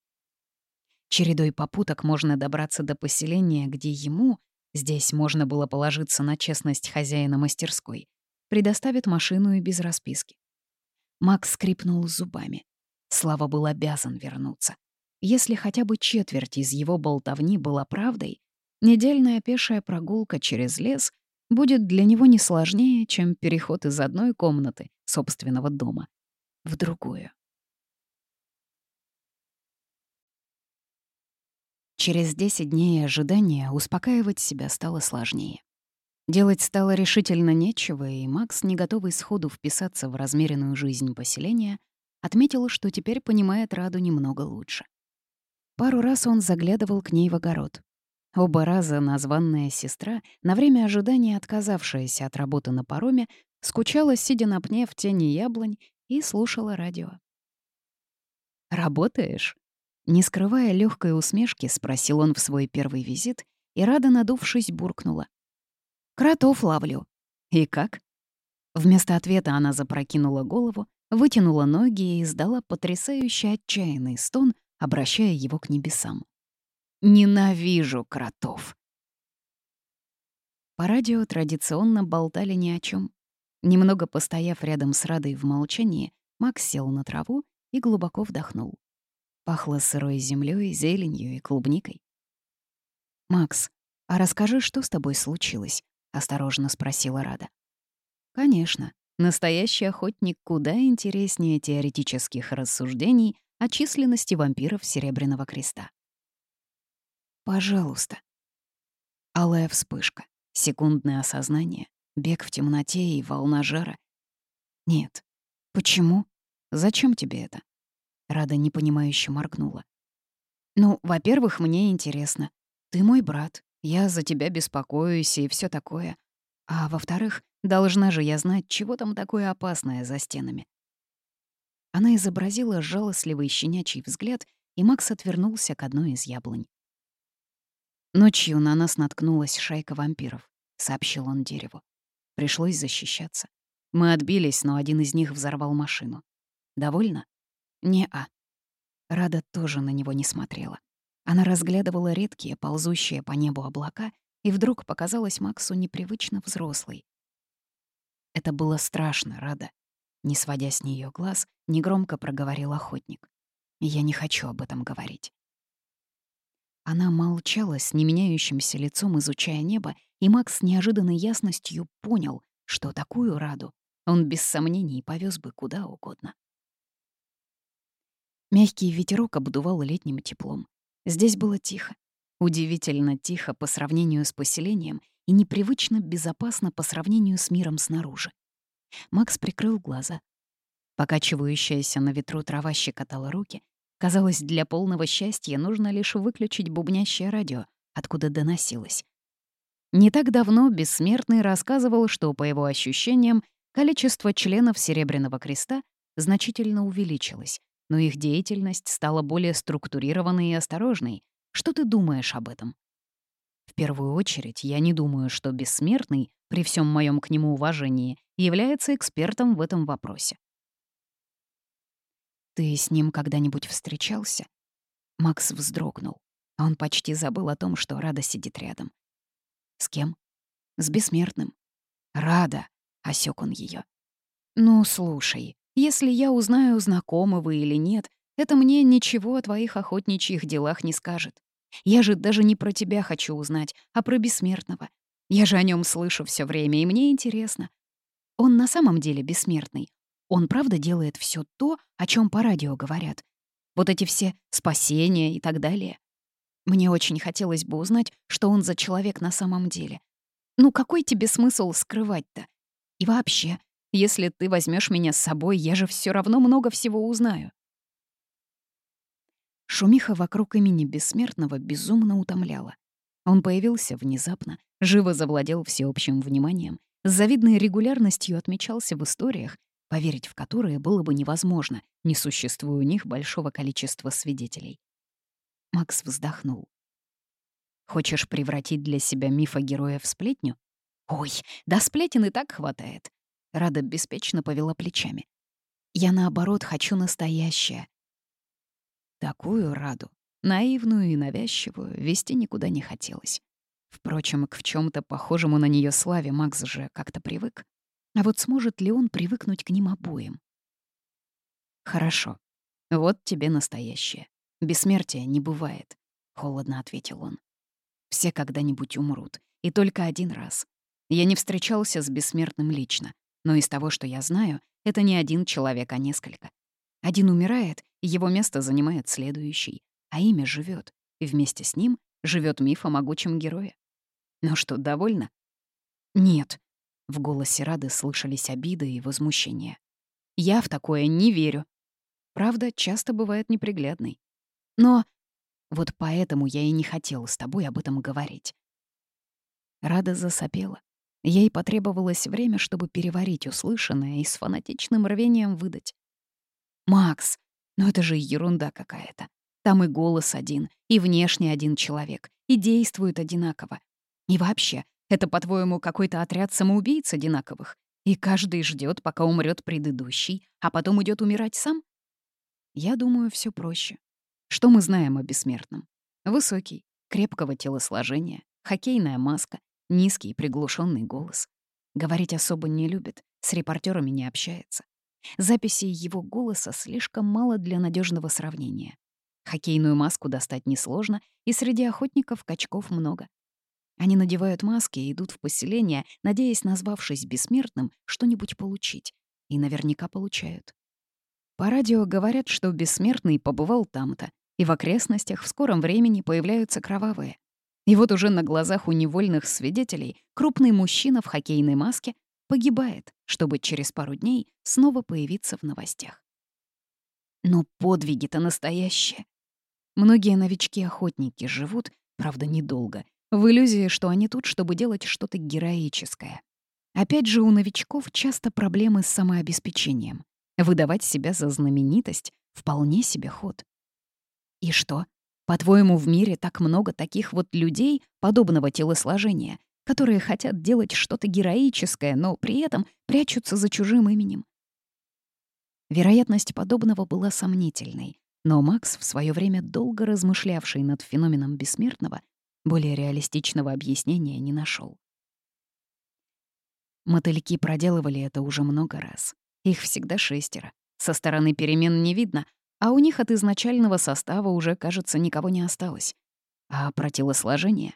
[SPEAKER 1] Чередой попуток можно добраться до поселения, где ему, здесь можно было положиться на честность хозяина мастерской, предоставит машину и без расписки. Макс скрипнул зубами. Слава был обязан вернуться. Если хотя бы четверть из его болтовни была правдой, недельная пешая прогулка через лес будет для него не сложнее, чем переход из одной комнаты собственного дома в другую. Через 10 дней ожидания успокаивать себя стало сложнее. Делать стало решительно нечего, и Макс, не готовый сходу вписаться в размеренную жизнь поселения, отметил, что теперь понимает Раду немного лучше. Пару раз он заглядывал к ней в огород, Оба раза названная сестра, на время ожидания отказавшаяся от работы на пароме, скучала, сидя на пне в тени яблонь, и слушала радио. «Работаешь?» Не скрывая легкой усмешки, спросил он в свой первый визит, и Рада, надувшись, буркнула. «Кротов ловлю». «И как?» Вместо ответа она запрокинула голову, вытянула ноги и издала потрясающе отчаянный стон, обращая его к небесам. Ненавижу кротов. По радио традиционно болтали ни о чем. Немного постояв рядом с Радой в молчании, Макс сел на траву и глубоко вдохнул. Пахло сырой землей, зеленью и клубникой. «Макс, а расскажи, что с тобой случилось?» — осторожно спросила Рада. «Конечно, настоящий охотник куда интереснее теоретических рассуждений о численности вампиров Серебряного Креста. Пожалуйста. Алая вспышка, секундное осознание, бег в темноте и волна жара. Нет. Почему? Зачем тебе это? Рада непонимающе моргнула. Ну, во-первых, мне интересно. Ты мой брат, я за тебя беспокоюсь и все такое. А во-вторых, должна же я знать, чего там такое опасное за стенами. Она изобразила жалостливый щенячий взгляд, и Макс отвернулся к одной из яблонь. «Ночью на нас наткнулась шайка вампиров», — сообщил он дереву. Пришлось защищаться. Мы отбились, но один из них взорвал машину. Довольно? Не-а. Рада тоже на него не смотрела. Она разглядывала редкие, ползущие по небу облака, и вдруг показалась Максу непривычно взрослой. Это было страшно, Рада. Не сводя с нее глаз, негромко проговорил охотник. «Я не хочу об этом говорить. Она молчала с неменяющимся лицом, изучая небо, и Макс с неожиданной ясностью понял, что такую раду он без сомнений повез бы куда угодно. Мягкий ветерок обдувал летним теплом. Здесь было тихо. Удивительно тихо по сравнению с поселением и непривычно безопасно по сравнению с миром снаружи. Макс прикрыл глаза. Покачивающаяся на ветру трава щекотала руки, Казалось, для полного счастья нужно лишь выключить бубнящее радио, откуда доносилось. Не так давно Бессмертный рассказывал, что, по его ощущениям, количество членов Серебряного Креста значительно увеличилось, но их деятельность стала более структурированной и осторожной, Что ты думаешь об этом?» В первую очередь, я не думаю, что бессмертный, при всем моем к нему уважении, является экспертом в этом вопросе. «Ты с ним когда-нибудь встречался?» Макс вздрогнул. Он почти забыл о том, что Рада сидит рядом. «С кем?» «С бессмертным». «Рада!» — осек он ее. «Ну, слушай, если я узнаю, знакомы вы или нет, это мне ничего о твоих охотничьих делах не скажет. Я же даже не про тебя хочу узнать, а про бессмертного. Я же о нем слышу все время, и мне интересно. Он на самом деле бессмертный. Он правда делает все то, о чем по радио говорят. Вот эти все спасения и так далее. Мне очень хотелось бы узнать, что он за человек на самом деле. Ну какой тебе смысл скрывать-то? И вообще, если ты возьмешь меня с собой, я же все равно много всего узнаю. Шумиха вокруг имени Бессмертного безумно утомляла. Он появился внезапно, живо завладел всеобщим вниманием, с завидной регулярностью отмечался в историях, поверить в которые было бы невозможно, не существуя у них большого количества свидетелей. Макс вздохнул. «Хочешь превратить для себя мифа героя в сплетню? Ой, да сплетен и так хватает». Рада беспечно повела плечами. «Я, наоборот, хочу настоящее, Такую Раду, наивную и навязчивую, вести никуда не хотелось. Впрочем, к в чем то похожему на нее славе Макс же как-то привык. А вот сможет ли он привыкнуть к ним обоим? «Хорошо. Вот тебе настоящее. Бессмертия не бывает», — холодно ответил он. «Все когда-нибудь умрут. И только один раз. Я не встречался с бессмертным лично, но из того, что я знаю, это не один человек, а несколько. Один умирает, его место занимает следующий, а имя живет, и вместе с ним живет миф о могучем герое. Ну что, довольно? Нет. В голосе Рады слышались обиды и возмущение. Я в такое не верю. Правда, часто бывает неприглядной. Но вот поэтому я и не хотел с тобой об этом говорить. Рада засопела. Ей потребовалось время, чтобы переварить услышанное и с фанатичным рвением выдать. «Макс, ну это же ерунда какая-то. Там и голос один, и внешне один человек, и действуют одинаково. И вообще, это, по-твоему, какой-то отряд самоубийц одинаковых? И каждый ждет, пока умрет предыдущий, а потом идет умирать сам? Я думаю, все проще. Что мы знаем о бессмертном? Высокий, крепкого телосложения, хоккейная маска, низкий приглушенный голос. Говорить особо не любит, с репортерами не общается. Записей его голоса слишком мало для надежного сравнения. Хоккейную маску достать несложно, и среди охотников качков много. Они надевают маски и идут в поселение, надеясь, назвавшись бессмертным, что-нибудь получить. И наверняка получают. По радио говорят, что бессмертный побывал там-то, и в окрестностях в скором времени появляются кровавые. И вот уже на глазах у невольных свидетелей крупный мужчина в хоккейной маске погибает, чтобы через пару дней снова появиться в новостях. Но подвиги-то настоящие. Многие новички-охотники живут, правда, недолго, в иллюзии, что они тут, чтобы делать что-то героическое. Опять же, у новичков часто проблемы с самообеспечением. Выдавать себя за знаменитость — вполне себе ход. И что? По-твоему, в мире так много таких вот людей подобного телосложения, которые хотят делать что-то героическое, но при этом прячутся за чужим именем. Вероятность подобного была сомнительной, но Макс, в свое время долго размышлявший над феноменом бессмертного, более реалистичного объяснения не нашел. Мотыльки проделывали это уже много раз. Их всегда шестеро. Со стороны перемен не видно, а у них от изначального состава уже, кажется, никого не осталось. А про телосложение?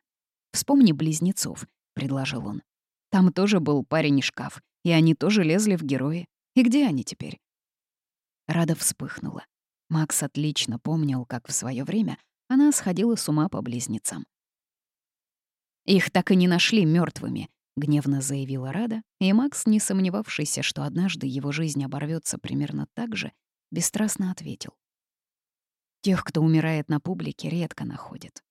[SPEAKER 1] Вспомни близнецов предложил он. «Там тоже был парень-шкаф, и они тоже лезли в герои. И где они теперь?» Рада вспыхнула. Макс отлично помнил, как в свое время она сходила с ума по близнецам. «Их так и не нашли мертвыми, гневно заявила Рада, и Макс, не сомневавшийся, что однажды его жизнь оборвется примерно так же, бесстрастно ответил. «Тех, кто умирает на публике, редко находят.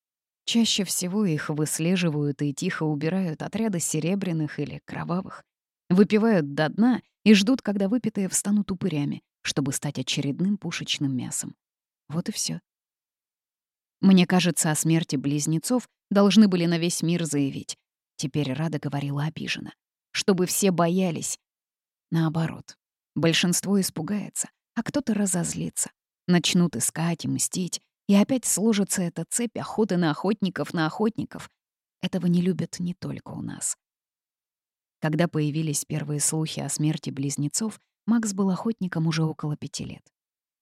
[SPEAKER 1] Чаще всего их выслеживают и тихо убирают отряды серебряных или кровавых. Выпивают до дна и ждут, когда выпитые встанут упырями, чтобы стать очередным пушечным мясом. Вот и все. Мне кажется, о смерти близнецов должны были на весь мир заявить. Теперь Рада говорила обиженно. Чтобы все боялись. Наоборот. Большинство испугается, а кто-то разозлится. Начнут искать и мстить, и опять сложится эта цепь охоты на охотников на охотников. Этого не любят не только у нас. Когда появились первые слухи о смерти близнецов, Макс был охотником уже около пяти лет.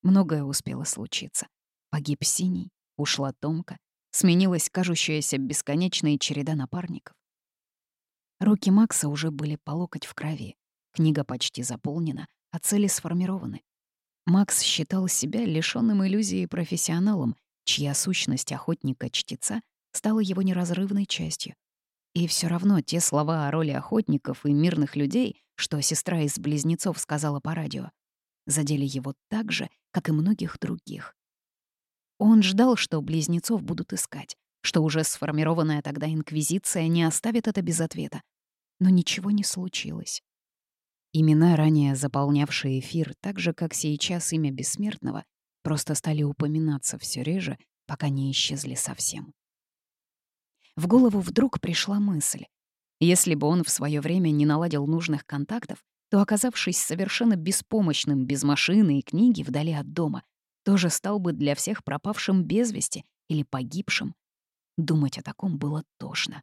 [SPEAKER 1] Многое успело случиться. Погиб Синий, ушла Томка, сменилась кажущаяся бесконечная череда напарников. Руки Макса уже были по локоть в крови. Книга почти заполнена, а цели сформированы. Макс считал себя лишённым иллюзии профессионалом, чья сущность охотника-чтеца стала его неразрывной частью. И все равно те слова о роли охотников и мирных людей, что сестра из близнецов сказала по радио, задели его так же, как и многих других. Он ждал, что близнецов будут искать, что уже сформированная тогда инквизиция не оставит это без ответа. Но ничего не случилось. Имена, ранее заполнявшие эфир, так же, как сейчас имя Бессмертного, просто стали упоминаться все реже, пока не исчезли совсем. В голову вдруг пришла мысль. Если бы он в свое время не наладил нужных контактов, то, оказавшись совершенно беспомощным без машины и книги вдали от дома, тоже стал бы для всех пропавшим без вести или погибшим. Думать о таком было тошно.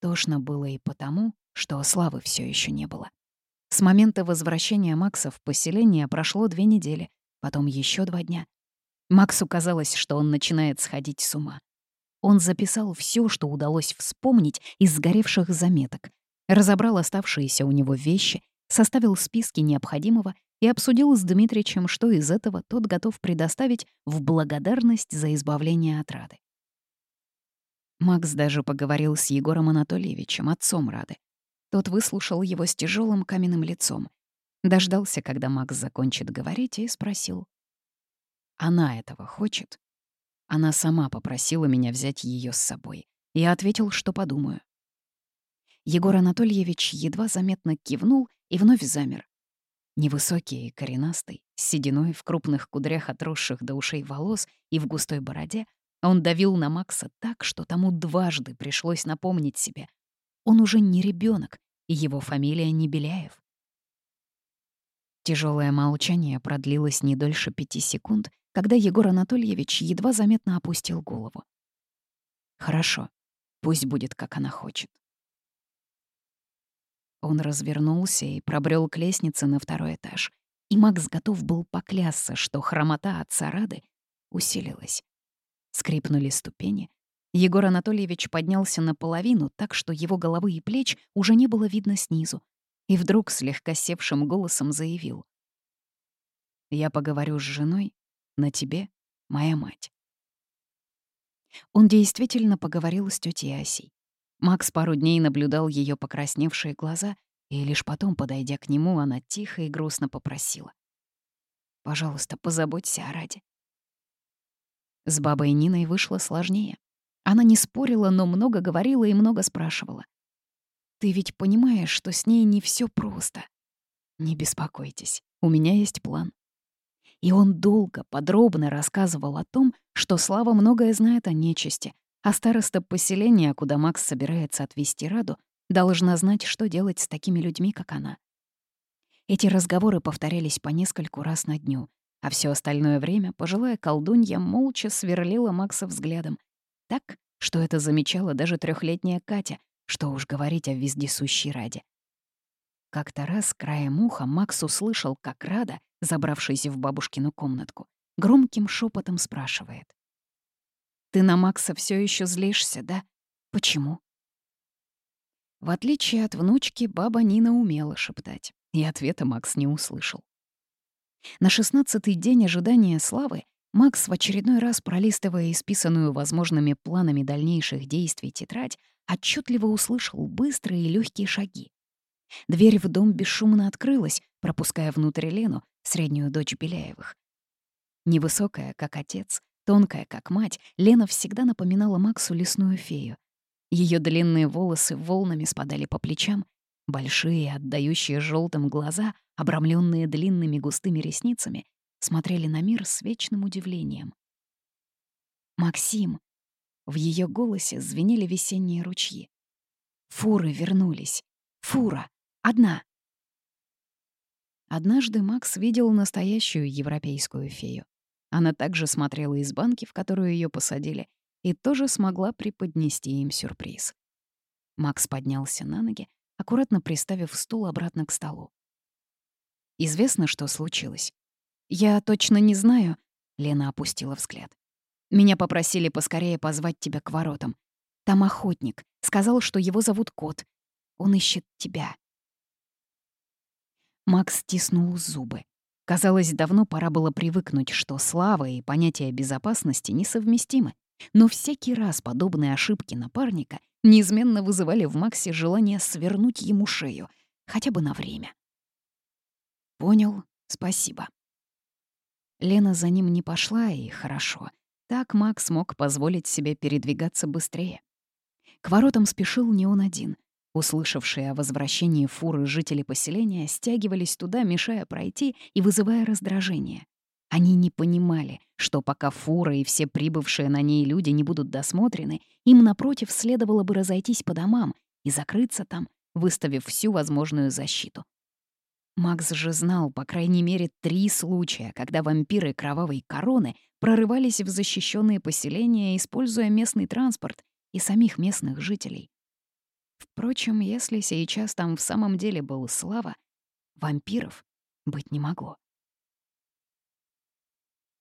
[SPEAKER 1] Тошно было и потому, что славы все еще не было. С момента возвращения Макса в поселение прошло две недели, потом еще два дня. Максу казалось, что он начинает сходить с ума. Он записал все, что удалось вспомнить из сгоревших заметок, разобрал оставшиеся у него вещи, составил списки необходимого и обсудил с Дмитричем, что из этого тот готов предоставить в благодарность за избавление от Рады. Макс даже поговорил с Егором Анатольевичем, отцом Рады. Тот выслушал его с тяжелым каменным лицом. Дождался, когда Макс закончит говорить, и спросил. «Она этого хочет?» Она сама попросила меня взять ее с собой. Я ответил, что подумаю. Егор Анатольевич едва заметно кивнул и вновь замер. Невысокий и коренастый, с сединой в крупных кудрях отросших до ушей волос и в густой бороде, он давил на Макса так, что тому дважды пришлось напомнить себе. Он уже не ребенок, и его фамилия не Беляев. Тяжелое молчание продлилось не дольше пяти секунд, когда Егор Анатольевич едва заметно опустил голову. «Хорошо, пусть будет, как она хочет». Он развернулся и пробрел к лестнице на второй этаж. И Макс готов был поклясться, что хромота отца Рады усилилась. Скрипнули ступени. Егор Анатольевич поднялся наполовину, так что его головы и плеч уже не было видно снизу. И вдруг слегка севшим голосом заявил. «Я поговорю с женой, на тебе моя мать». Он действительно поговорил с тетей Асей. Макс пару дней наблюдал ее покрасневшие глаза, и лишь потом, подойдя к нему, она тихо и грустно попросила. «Пожалуйста, позаботься о Раде». С бабой Ниной вышло сложнее. Она не спорила, но много говорила и много спрашивала. «Ты ведь понимаешь, что с ней не все просто?» «Не беспокойтесь, у меня есть план. И он долго, подробно рассказывал о том, что Слава многое знает о нечисти, а староста поселения, куда Макс собирается отвезти Раду, должна знать, что делать с такими людьми, как она. Эти разговоры повторялись по нескольку раз на дню, а все остальное время пожилая колдунья молча сверлила Макса взглядом. Так, что это замечала даже трехлетняя Катя, что уж говорить о вездесущей Раде. Как-то раз краем уха Макс услышал, как Рада, забравшись в бабушкину комнатку, громким шепотом спрашивает. «Ты на Макса все еще злишься, да? Почему?» В отличие от внучки, баба Нина умела шептать, и ответа Макс не услышал. На шестнадцатый день ожидания славы Макс, в очередной раз пролистывая исписанную возможными планами дальнейших действий тетрадь, отчетливо услышал быстрые и легкие шаги. Дверь в дом бесшумно открылась, пропуская внутрь Лену, среднюю дочь Беляевых. Невысокая, как отец, тонкая, как мать, Лена всегда напоминала Максу лесную фею. Ее длинные волосы волнами спадали по плечам, большие, отдающие желтым глаза, обрамленные длинными густыми ресницами, смотрели на мир с вечным удивлением. «Максим!» В ее голосе звенели весенние ручьи. «Фуры вернулись! Фура! Одна!» Однажды Макс видел настоящую европейскую фею. Она также смотрела из банки, в которую ее посадили, и тоже смогла преподнести им сюрприз. Макс поднялся на ноги, аккуратно приставив стул обратно к столу. «Известно, что случилось?» «Я точно не знаю», — Лена опустила взгляд. «Меня попросили поскорее позвать тебя к воротам. Там охотник. Сказал, что его зовут Кот. Он ищет тебя». Макс стиснул зубы. Казалось, давно пора было привыкнуть, что слава и понятие безопасности несовместимы. Но всякий раз подобные ошибки напарника неизменно вызывали в Максе желание свернуть ему шею, хотя бы на время. «Понял, спасибо». Лена за ним не пошла, и хорошо. Так Макс мог позволить себе передвигаться быстрее. К воротам спешил не он один. Услышавшие о возвращении фуры жители поселения стягивались туда, мешая пройти и вызывая раздражение. Они не понимали, что пока фура и все прибывшие на ней люди не будут досмотрены, им, напротив, следовало бы разойтись по домам и закрыться там, выставив всю возможную защиту. Макс же знал, по крайней мере, три случая, когда вампиры кровавой короны прорывались в защищенные поселения, используя местный транспорт и самих местных жителей. Впрочем, если сейчас там в самом деле был Слава, вампиров быть не могло.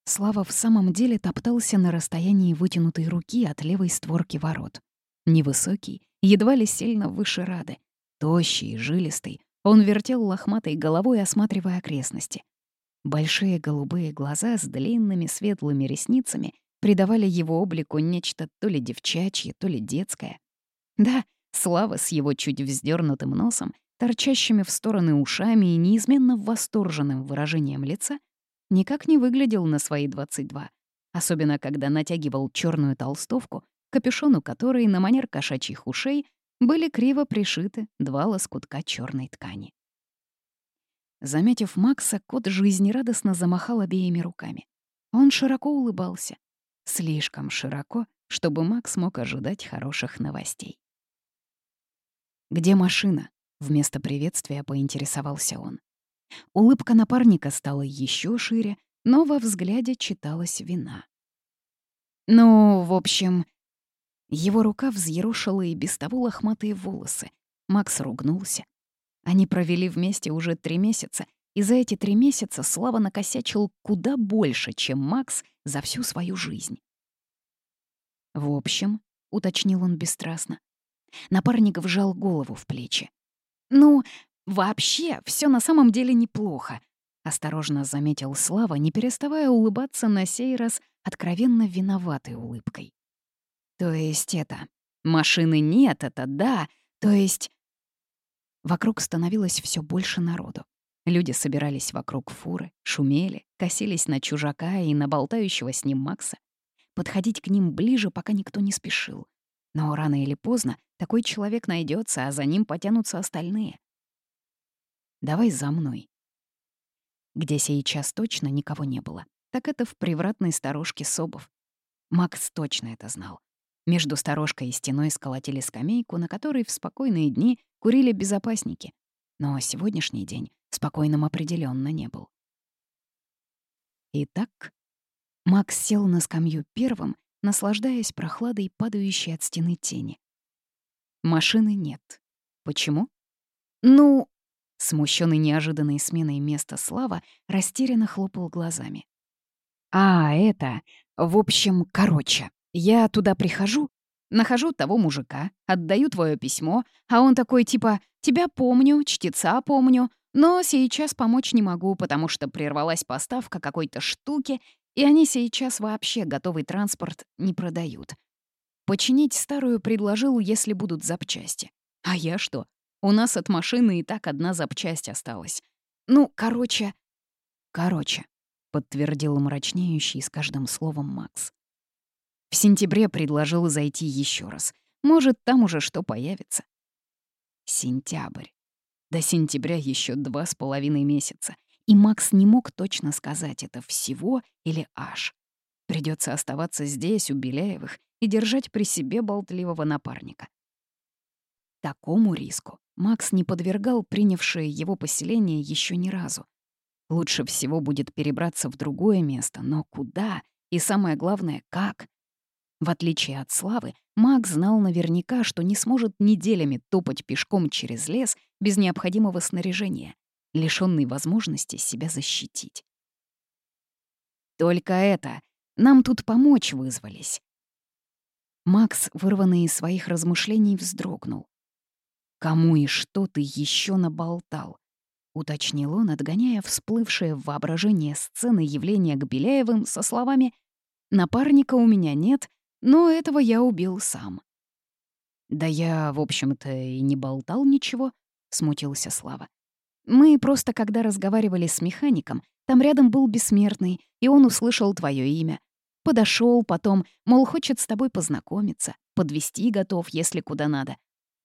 [SPEAKER 1] Слава в самом деле топтался на расстоянии вытянутой руки от левой створки ворот. Невысокий, едва ли сильно выше Рады. Тощий, жилистый, он вертел лохматой головой, осматривая окрестности. Большие голубые глаза с длинными светлыми ресницами придавали его облику нечто то ли девчачье, то ли детское. Да, Слава с его чуть вздернутым носом, торчащими в стороны ушами и неизменно восторженным выражением лица никак не выглядел на свои 22, особенно когда натягивал черную толстовку, капюшону которой на манер кошачьих ушей были криво пришиты два лоскутка черной ткани. Заметив Макса, кот жизнерадостно замахал обеими руками. Он широко улыбался. Слишком широко, чтобы Макс мог ожидать хороших новостей. «Где машина?» — вместо приветствия поинтересовался он. Улыбка напарника стала еще шире, но во взгляде читалась вина. «Ну, в общем...» Его рука взъерушила и без того лохматые волосы. Макс ругнулся. Они провели вместе уже три месяца, и за эти три месяца Слава накосячил куда больше, чем Макс за всю свою жизнь. «В общем», — уточнил он бесстрастно, напарник вжал голову в плечи. «Ну, Вообще, все на самом деле неплохо, осторожно заметил Слава, не переставая улыбаться на сей раз откровенно виноватой улыбкой. То есть это... Машины нет, это да. То есть... Вокруг становилось все больше народу. Люди собирались вокруг фуры, шумели, косились на чужака и на болтающего с ним Макса. Подходить к ним ближе пока никто не спешил. Но рано или поздно такой человек найдется, а за ним потянутся остальные. Давай за мной. Где сейчас точно никого не было, так это в привратной сторожке Собов. Макс точно это знал. Между сторожкой и стеной сколотили скамейку, на которой в спокойные дни курили безопасники. Но сегодняшний день спокойным определенно не был. Итак, Макс сел на скамью первым, наслаждаясь прохладой, падающей от стены тени. Машины нет. Почему? Ну, Смущенный неожиданной сменой места Слава растерянно хлопал глазами. «А, это... В общем, короче, я туда прихожу, нахожу того мужика, отдаю твое письмо, а он такой типа «Тебя помню, чтеца помню, но сейчас помочь не могу, потому что прервалась поставка какой-то штуки, и они сейчас вообще готовый транспорт не продают. Починить старую предложил, если будут запчасти. А я что, у нас от машины и так одна запчасть осталась. Ну, короче... Короче, подтвердил мрачнеющий с каждым словом Макс. В сентябре предложил зайти еще раз. Может, там уже что появится. Сентябрь. До сентября еще два с половиной месяца. И Макс не мог точно сказать, это всего или аж. Придется оставаться здесь, у Беляевых, и держать при себе болтливого напарника. Такому риску Макс не подвергал принявшее его поселение еще ни разу. Лучше всего будет перебраться в другое место, но куда? И самое главное, как? В отличие от Славы, Макс знал наверняка, что не сможет неделями топать пешком через лес без необходимого снаряжения, лишённый возможности себя защитить. «Только это! Нам тут помочь вызвались!» Макс, вырванный из своих размышлений, вздрогнул. «Кому и что ты еще наболтал?» — уточнил он, отгоняя всплывшее в воображение сцены явления к Беляевым со словами «Напарника у меня нет, но этого я убил сам». «Да я, в общем-то, и не болтал ничего», — смутился Слава. «Мы просто, когда разговаривали с механиком, там рядом был бессмертный, и он услышал твое имя. Подошел потом, мол, хочет с тобой познакомиться, подвести готов, если куда надо.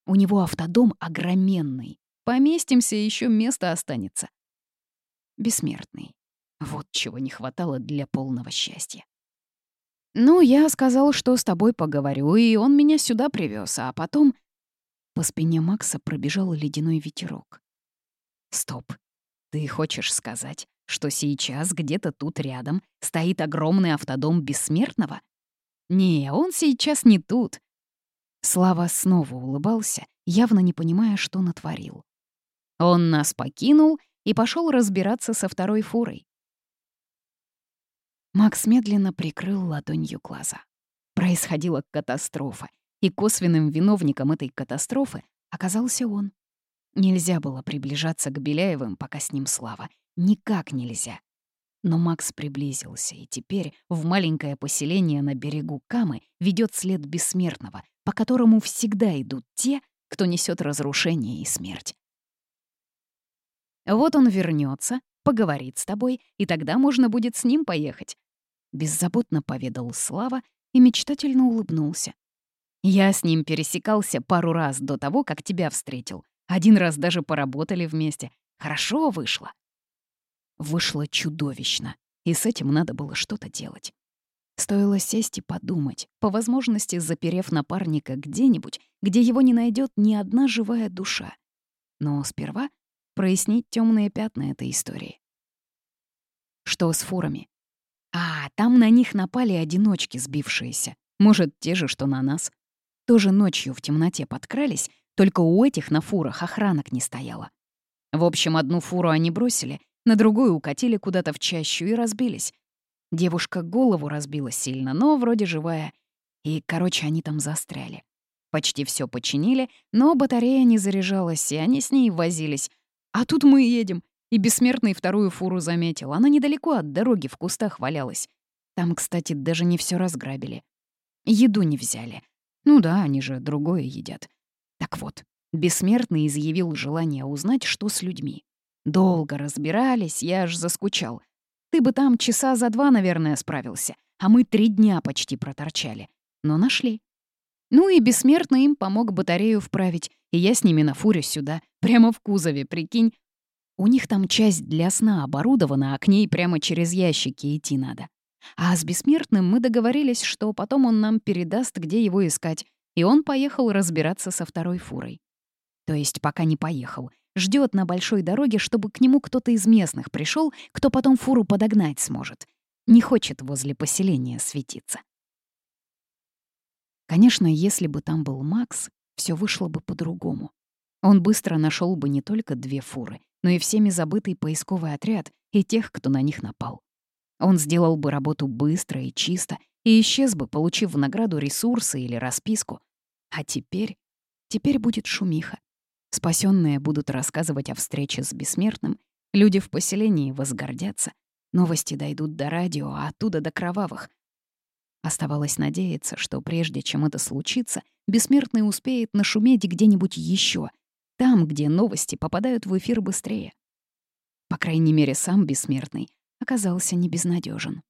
[SPEAKER 1] У него автодом огроменный. Поместимся, еще место останется. Бессмертный. Вот чего не хватало для полного счастья. Ну, я сказал, что с тобой поговорю, и он меня сюда привез, а потом... По спине Макса пробежал ледяной ветерок. Стоп. Ты хочешь сказать, что сейчас где-то тут рядом стоит огромный автодом бессмертного? Не, он сейчас не тут. Слава снова улыбался, явно не понимая, что натворил. Он нас покинул и пошел разбираться со второй фурой. Макс медленно прикрыл ладонью глаза. Происходила катастрофа, и косвенным виновником этой катастрофы оказался он. Нельзя было приближаться к Беляевым, пока с ним слава. Никак нельзя. Но Макс приблизился, и теперь в маленькое поселение на берегу Камы ведет след бессмертного, по которому всегда идут те, кто несет разрушение и смерть. Вот он вернется, поговорит с тобой, и тогда можно будет с ним поехать беззаботно поведал Слава и мечтательно улыбнулся. Я с ним пересекался пару раз до того, как тебя встретил. Один раз даже поработали вместе. Хорошо вышло. Вышло чудовищно, и с этим надо было что-то делать. Стоило сесть и подумать, по возможности заперев напарника где-нибудь, где его не найдет ни одна живая душа. Но сперва прояснить темные пятна этой истории. Что с фурами? А, там на них напали одиночки сбившиеся. Может, те же, что на нас. Тоже ночью в темноте подкрались, только у этих на фурах охранок не стояло. В общем, одну фуру они бросили, на другую укатили куда-то в чащу и разбились. Девушка голову разбила сильно, но вроде живая. И, короче, они там застряли. Почти все починили, но батарея не заряжалась, и они с ней возились. А тут мы едем, и бессмертный вторую фуру заметил. Она недалеко от дороги в кустах валялась. Там, кстати, даже не все разграбили. Еду не взяли. Ну да, они же другое едят. Так вот, бессмертный изъявил желание узнать, что с людьми. Долго разбирались, я аж заскучал. Ты бы там часа за два, наверное, справился, а мы три дня почти проторчали. Но нашли. Ну и бессмертный им помог батарею вправить, и я с ними на фуре сюда, прямо в кузове, прикинь, у них там часть для сна оборудована, а к ней прямо через ящики идти надо. А с Бессмертным мы договорились, что потом он нам передаст, где его искать, и он поехал разбираться со второй фурой. То есть пока не поехал. Ждет на большой дороге, чтобы к нему кто-то из местных пришел, кто потом фуру подогнать сможет. Не хочет возле поселения светиться. Конечно, если бы там был Макс, все вышло бы по-другому. Он быстро нашел бы не только две фуры, но и всеми забытый поисковый отряд и тех, кто на них напал. Он сделал бы работу быстро и чисто и исчез бы, получив в награду ресурсы или расписку. А теперь... Теперь будет шумиха. Спасенные будут рассказывать о встрече с бессмертным, люди в поселении возгордятся, новости дойдут до радио, а оттуда до кровавых. Оставалось надеяться, что прежде чем это случится, бессмертный успеет нашуметь где-нибудь еще — там, где новости попадают в эфир быстрее. По крайней мере, сам бессмертный оказался не безнадежен.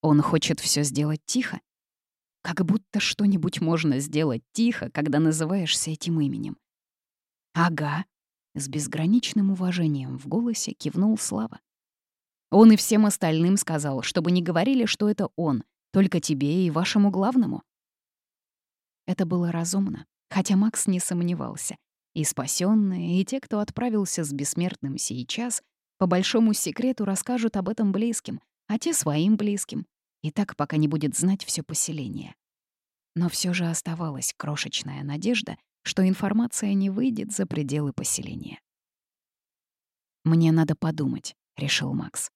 [SPEAKER 1] Он хочет все сделать тихо. Как будто что-нибудь можно сделать тихо, когда называешься этим именем. «Ага», — с безграничным уважением в голосе кивнул Слава. Он и всем остальным сказал, чтобы не говорили, что это он, только тебе и вашему главному. Это было разумно, хотя Макс не сомневался. И спасенные, и те, кто отправился с бессмертным сейчас, по большому секрету расскажут об этом близким, а те своим близким. И так, пока не будет знать все поселение. Но все же оставалась крошечная надежда, что информация не выйдет за пределы поселения. «Мне надо подумать», — решил Макс.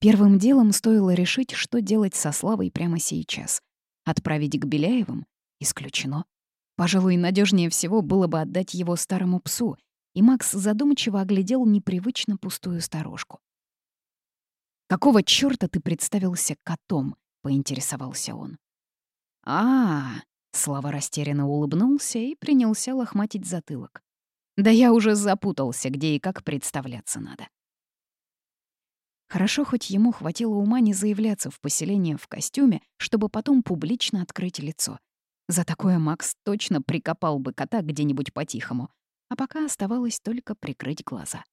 [SPEAKER 1] Первым делом стоило решить, что делать со Славой прямо сейчас. Отправить к Беляевым? Исключено. Пожалуй, надежнее всего было бы отдать его старому псу, и Макс задумчиво оглядел непривычно пустую сторожку. «Какого чёрта ты представился котом?» — поинтересовался он. а, -а, -а Слава растерянно улыбнулся и принялся лохматить затылок. «Да я уже запутался, где и как представляться надо». Хорошо, хоть ему хватило ума не заявляться в поселение в костюме, чтобы потом публично открыть лицо. За такое Макс точно прикопал бы кота где-нибудь по-тихому, а пока оставалось только прикрыть глаза.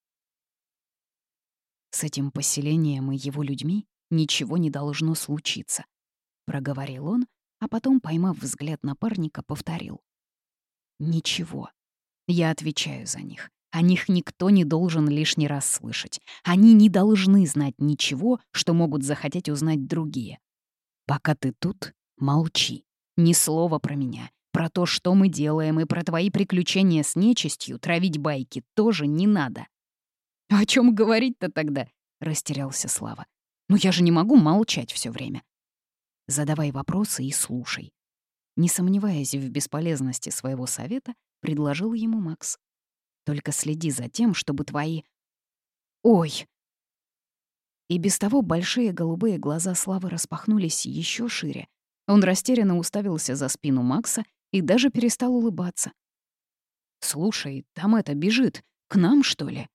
[SPEAKER 1] «С этим поселением и его людьми ничего не должно случиться», — проговорил он, а потом, поймав взгляд напарника, повторил. «Ничего. Я отвечаю за них. О них никто не должен лишний раз слышать. Они не должны знать ничего, что могут захотеть узнать другие. Пока ты тут, молчи. Ни слова про меня. Про то, что мы делаем, и про твои приключения с нечистью травить байки тоже не надо. «А «О чем говорить-то тогда?» — растерялся Слава. «Ну я же не могу молчать все время. Задавай вопросы и слушай». Не сомневаясь в бесполезности своего совета, предложил ему Макс. Только следи за тем, чтобы твои... Ой! И без того большие голубые глаза Славы распахнулись еще шире. Он растерянно уставился за спину Макса и даже перестал улыбаться. «Слушай, там это бежит. К нам, что ли?»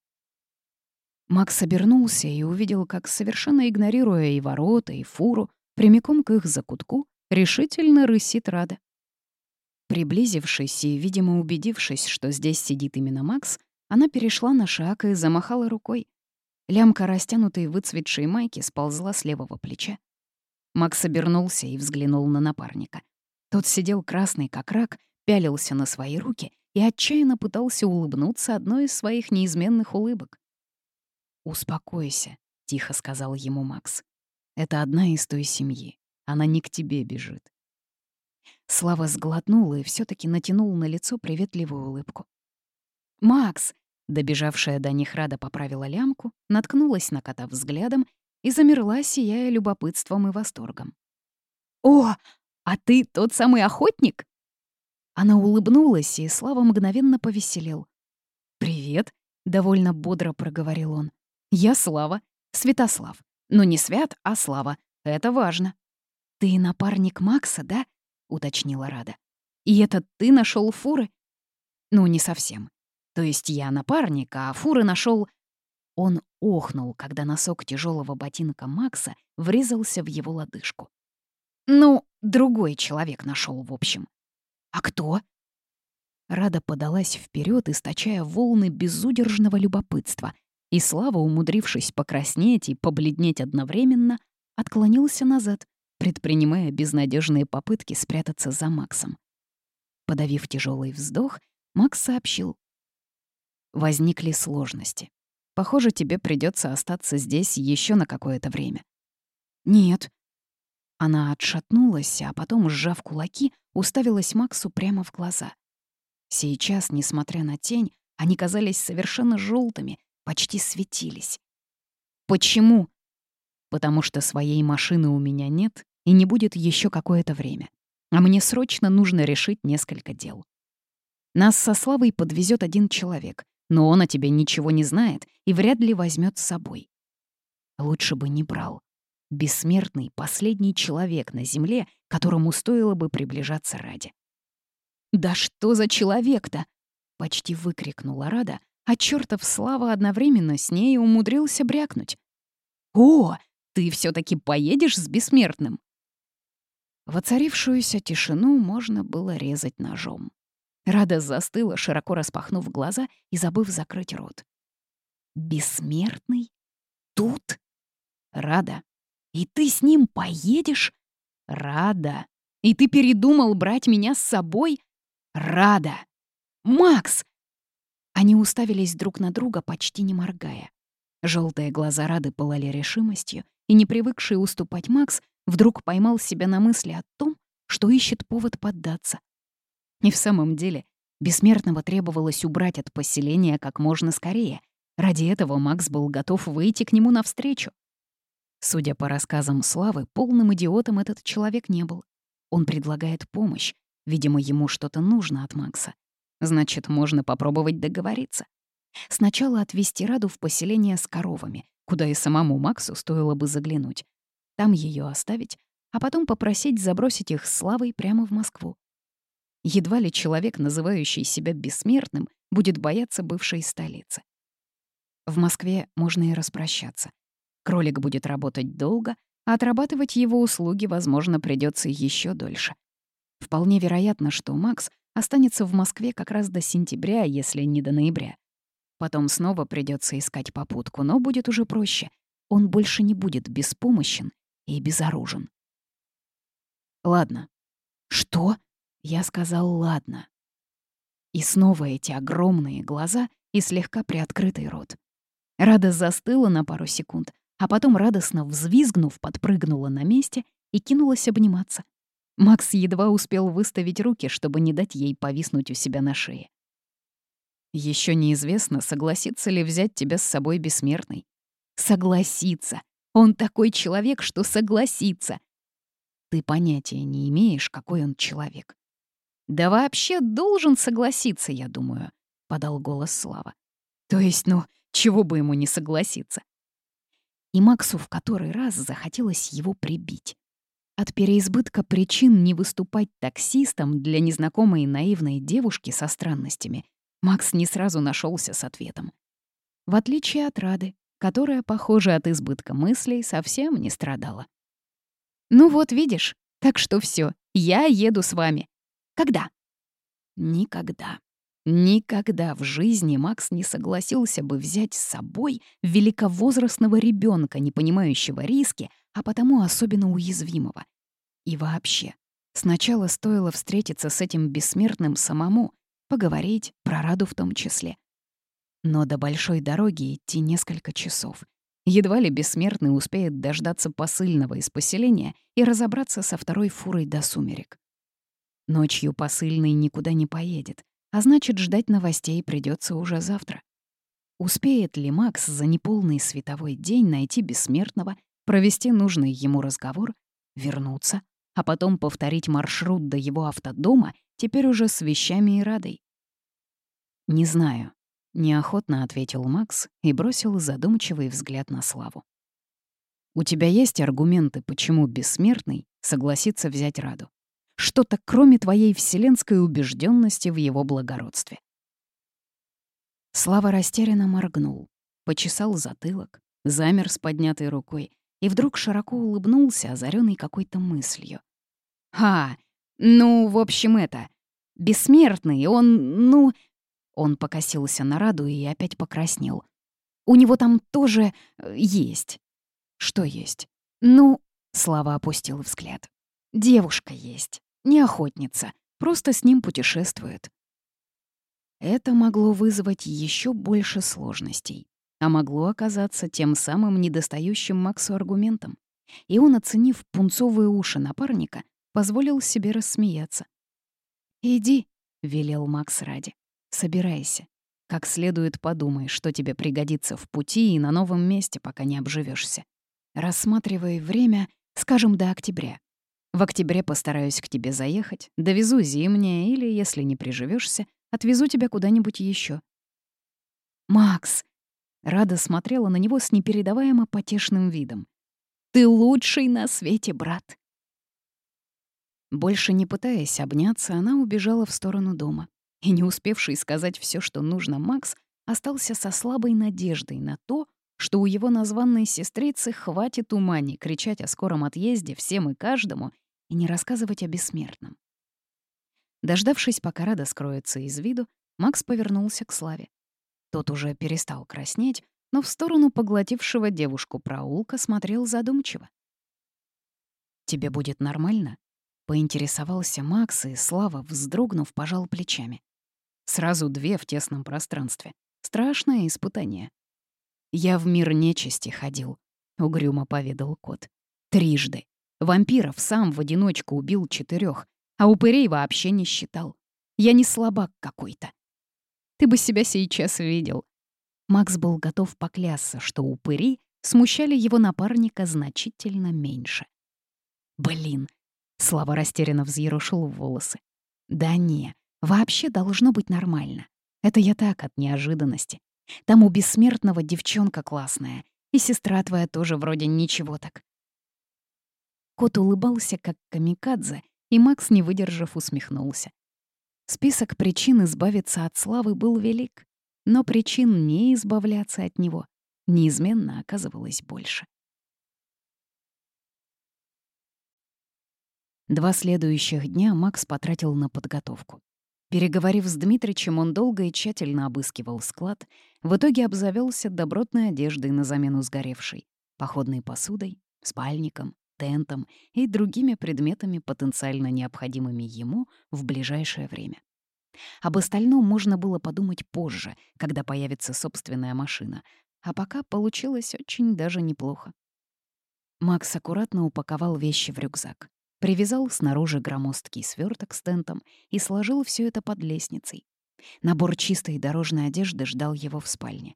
[SPEAKER 1] Макс обернулся и увидел, как, совершенно игнорируя и ворота, и фуру, прямиком к их закутку, решительно рысит Рада. Приблизившись и, видимо, убедившись, что здесь сидит именно Макс, она перешла на шаг и замахала рукой. Лямка растянутой выцветшей майки сползла с левого плеча. Макс обернулся и взглянул на напарника. Тот сидел красный, как рак, пялился на свои руки и отчаянно пытался улыбнуться одной из своих неизменных улыбок. «Успокойся», — тихо сказал ему Макс. «Это одна из той семьи. Она не к тебе бежит. Слава сглотнул и все таки натянул на лицо приветливую улыбку. «Макс!» — добежавшая до них Рада поправила лямку, наткнулась на кота взглядом и замерла, сияя любопытством и восторгом. «О, а ты тот самый охотник?» Она улыбнулась, и Слава мгновенно повеселел. «Привет», — довольно бодро проговорил он. «Я Слава, Святослав. Но не Свят, а Слава. Это важно». «Ты напарник Макса, да?» уточнила Рада. «И это ты нашел фуры?» «Ну, не совсем. То есть я напарник, а фуры нашел. Он охнул, когда носок тяжелого ботинка Макса врезался в его лодыжку. «Ну, другой человек нашел, в общем». «А кто?» Рада подалась вперед, источая волны безудержного любопытства, и Слава, умудрившись покраснеть и побледнеть одновременно, отклонился назад, предпринимая безнадежные попытки спрятаться за Максом. Подавив тяжелый вздох, Макс сообщил. Возникли сложности. Похоже, тебе придется остаться здесь еще на какое-то время. Нет. Она отшатнулась, а потом, сжав кулаки, уставилась Максу прямо в глаза. Сейчас, несмотря на тень, они казались совершенно желтыми, почти светились. Почему? Потому что своей машины у меня нет, и не будет еще какое-то время. А мне срочно нужно решить несколько дел. Нас со Славой подвезет один человек, но он о тебе ничего не знает и вряд ли возьмет с собой. Лучше бы не брал. Бессмертный — последний человек на земле, которому стоило бы приближаться ради. «Да что за человек-то?» — почти выкрикнула Рада, а чертов Слава одновременно с ней умудрился брякнуть. «О, ты все таки поедешь с бессмертным?» Воцарившуюся тишину можно было резать ножом. Рада застыла, широко распахнув глаза и забыв закрыть рот. «Бессмертный? Тут?» Рада. И ты с ним поедешь? Рада. И ты передумал брать меня с собой? Рада. Макс! Они уставились друг на друга, почти не моргая. Желтые глаза Рады пылали решимостью, и не привыкший уступать Макс вдруг поймал себя на мысли о том, что ищет повод поддаться. И в самом деле, бессмертного требовалось убрать от поселения как можно скорее. Ради этого Макс был готов выйти к нему навстречу. Судя по рассказам Славы, полным идиотом этот человек не был. Он предлагает помощь. Видимо, ему что-то нужно от Макса. Значит, можно попробовать договориться. Сначала отвезти Раду в поселение с коровами, куда и самому Максу стоило бы заглянуть. Там ее оставить, а потом попросить забросить их с Славой прямо в Москву. Едва ли человек, называющий себя бессмертным, будет бояться бывшей столицы. В Москве можно и распрощаться. Кролик будет работать долго, а отрабатывать его услуги, возможно, придется еще дольше. Вполне вероятно, что Макс останется в Москве как раз до сентября, если не до ноября. Потом снова придется искать попутку, но будет уже проще. Он больше не будет беспомощен и безоружен. «Ладно». «Что?» Я сказал «ладно». И снова эти огромные глаза и слегка приоткрытый рот. Рада застыла на пару секунд, а потом, радостно взвизгнув, подпрыгнула на месте и кинулась обниматься. Макс едва успел выставить руки, чтобы не дать ей повиснуть у себя на шее. Еще неизвестно, согласится ли взять тебя с собой бессмертный. Согласится. Он такой человек, что согласится. Ты понятия не имеешь, какой он человек. Да вообще должен согласиться, я думаю, подал голос Слава. То есть, ну, чего бы ему не согласиться? И Максу в который раз захотелось его прибить. От переизбытка причин не выступать таксистом для незнакомой наивной девушки со странностями Макс не сразу нашелся с ответом. В отличие от Рады, которая, похоже, от избытка мыслей совсем не страдала. «Ну вот, видишь, так что все, я еду с вами. Когда?» Никогда. Никогда в жизни Макс не согласился бы взять с собой великовозрастного ребенка, не понимающего риски, а потому особенно уязвимого. И вообще, сначала стоило встретиться с этим бессмертным самому, поговорить, про Раду в том числе. Но до большой дороги идти несколько часов. Едва ли бессмертный успеет дождаться посыльного из поселения и разобраться со второй фурой до сумерек. Ночью посыльный никуда не поедет, а значит, ждать новостей придется уже завтра. Успеет ли Макс за неполный световой день найти бессмертного, провести нужный ему разговор, вернуться, а потом повторить маршрут до его автодома теперь уже с вещами и радой. «Не знаю», — неохотно ответил Макс и бросил задумчивый взгляд на Славу. «У тебя есть аргументы, почему бессмертный согласится взять Раду? Что-то кроме твоей вселенской убежденности в его благородстве?» Слава растерянно моргнул, почесал затылок, замер с поднятой рукой и вдруг широко улыбнулся, озаренный какой-то мыслью. «А, ну, в общем, это... Бессмертный, он, ну...» Он покосился на Раду и опять покраснел. «У него там тоже э, есть». «Что есть?» «Ну...» — Слава опустил взгляд. «Девушка есть. Не охотница. Просто с ним путешествует». Это могло вызвать еще больше сложностей, а могло оказаться тем самым недостающим Максу аргументом. И он, оценив пунцовые уши напарника, позволил себе рассмеяться. «Иди», — велел Макс ради, — «собирайся. Как следует подумай, что тебе пригодится в пути и на новом месте, пока не обживешься. Рассматривай время, скажем, до октября. В октябре постараюсь к тебе заехать, довезу зимнее или, если не приживешься, отвезу тебя куда-нибудь еще. «Макс!» — Рада смотрела на него с непередаваемо потешным видом. «Ты лучший на свете, брат!» Больше не пытаясь обняться, она убежала в сторону дома. И не успевший сказать все, что нужно, Макс остался со слабой надеждой на то, что у его названной сестрицы хватит ума не кричать о скором отъезде всем и каждому и не рассказывать о бессмертном. Дождавшись, пока Рада скроется из виду, Макс повернулся к Славе. Тот уже перестал краснеть, но в сторону поглотившего девушку проулка смотрел задумчиво. «Тебе будет нормально?» — поинтересовался Макс, и Слава, вздрогнув, пожал плечами. Сразу две в тесном пространстве. Страшное испытание. «Я в мир нечисти ходил», — угрюмо поведал кот. «Трижды. Вампиров сам в одиночку убил четырех, а упырей вообще не считал. Я не слабак какой-то. Ты бы себя сейчас видел». Макс был готов поклясться, что упыри смущали его напарника значительно меньше. «Блин!» — Слава растерянно взъерошил волосы. «Да не, вообще должно быть нормально. Это я так от неожиданности. Там у бессмертного девчонка классная, и сестра твоя тоже вроде ничего так». Кот улыбался, как камикадзе, и Макс, не выдержав, усмехнулся. Список причин избавиться от славы был велик, но причин не избавляться от него неизменно оказывалось больше. Два следующих дня Макс потратил на подготовку. Переговорив с Дмитричем, он долго и тщательно обыскивал склад, в итоге обзавелся добротной одеждой на замену сгоревшей, походной посудой, спальником, тентом и другими предметами, потенциально необходимыми ему в ближайшее время. Об остальном можно было подумать позже, когда появится собственная машина, а пока получилось очень даже неплохо. Макс аккуратно упаковал вещи в рюкзак, привязал снаружи громоздкий сверток с тентом и сложил все это под лестницей. Набор чистой дорожной одежды ждал его в спальне.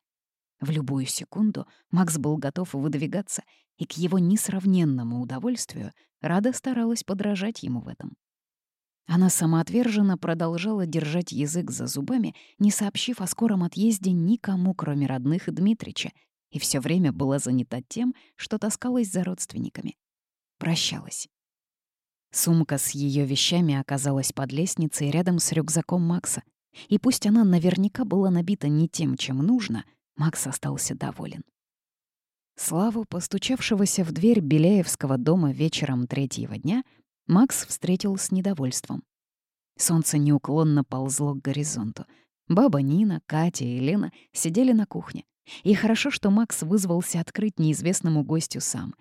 [SPEAKER 1] В любую секунду Макс был готов выдвигаться, и к его несравненному удовольствию Рада старалась подражать ему в этом. Она самоотверженно продолжала держать язык за зубами, не сообщив о скором отъезде никому, кроме родных и Дмитрича, и все время была занята тем, что таскалась за родственниками. Прощалась. Сумка с ее вещами оказалась под лестницей рядом с рюкзаком Макса. И пусть она наверняка была набита не тем, чем нужно, Макс остался доволен. Славу, постучавшегося в дверь Беляевского дома вечером третьего дня, Макс встретил с недовольством. Солнце неуклонно ползло к горизонту. Баба Нина, Катя и Лена сидели на кухне. И хорошо, что Макс вызвался открыть неизвестному гостю сам.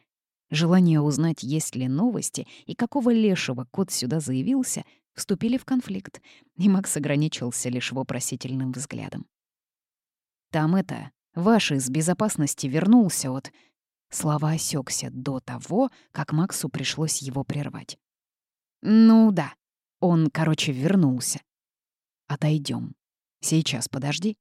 [SPEAKER 1] Желание узнать, есть ли новости и какого лешего кот сюда заявился, вступили в конфликт, и Макс ограничился лишь вопросительным взглядом. Там это, ваш из безопасности вернулся от... Слова осекся до того, как Максу пришлось его прервать. Ну да, он, короче, вернулся. Отойдем. Сейчас подожди.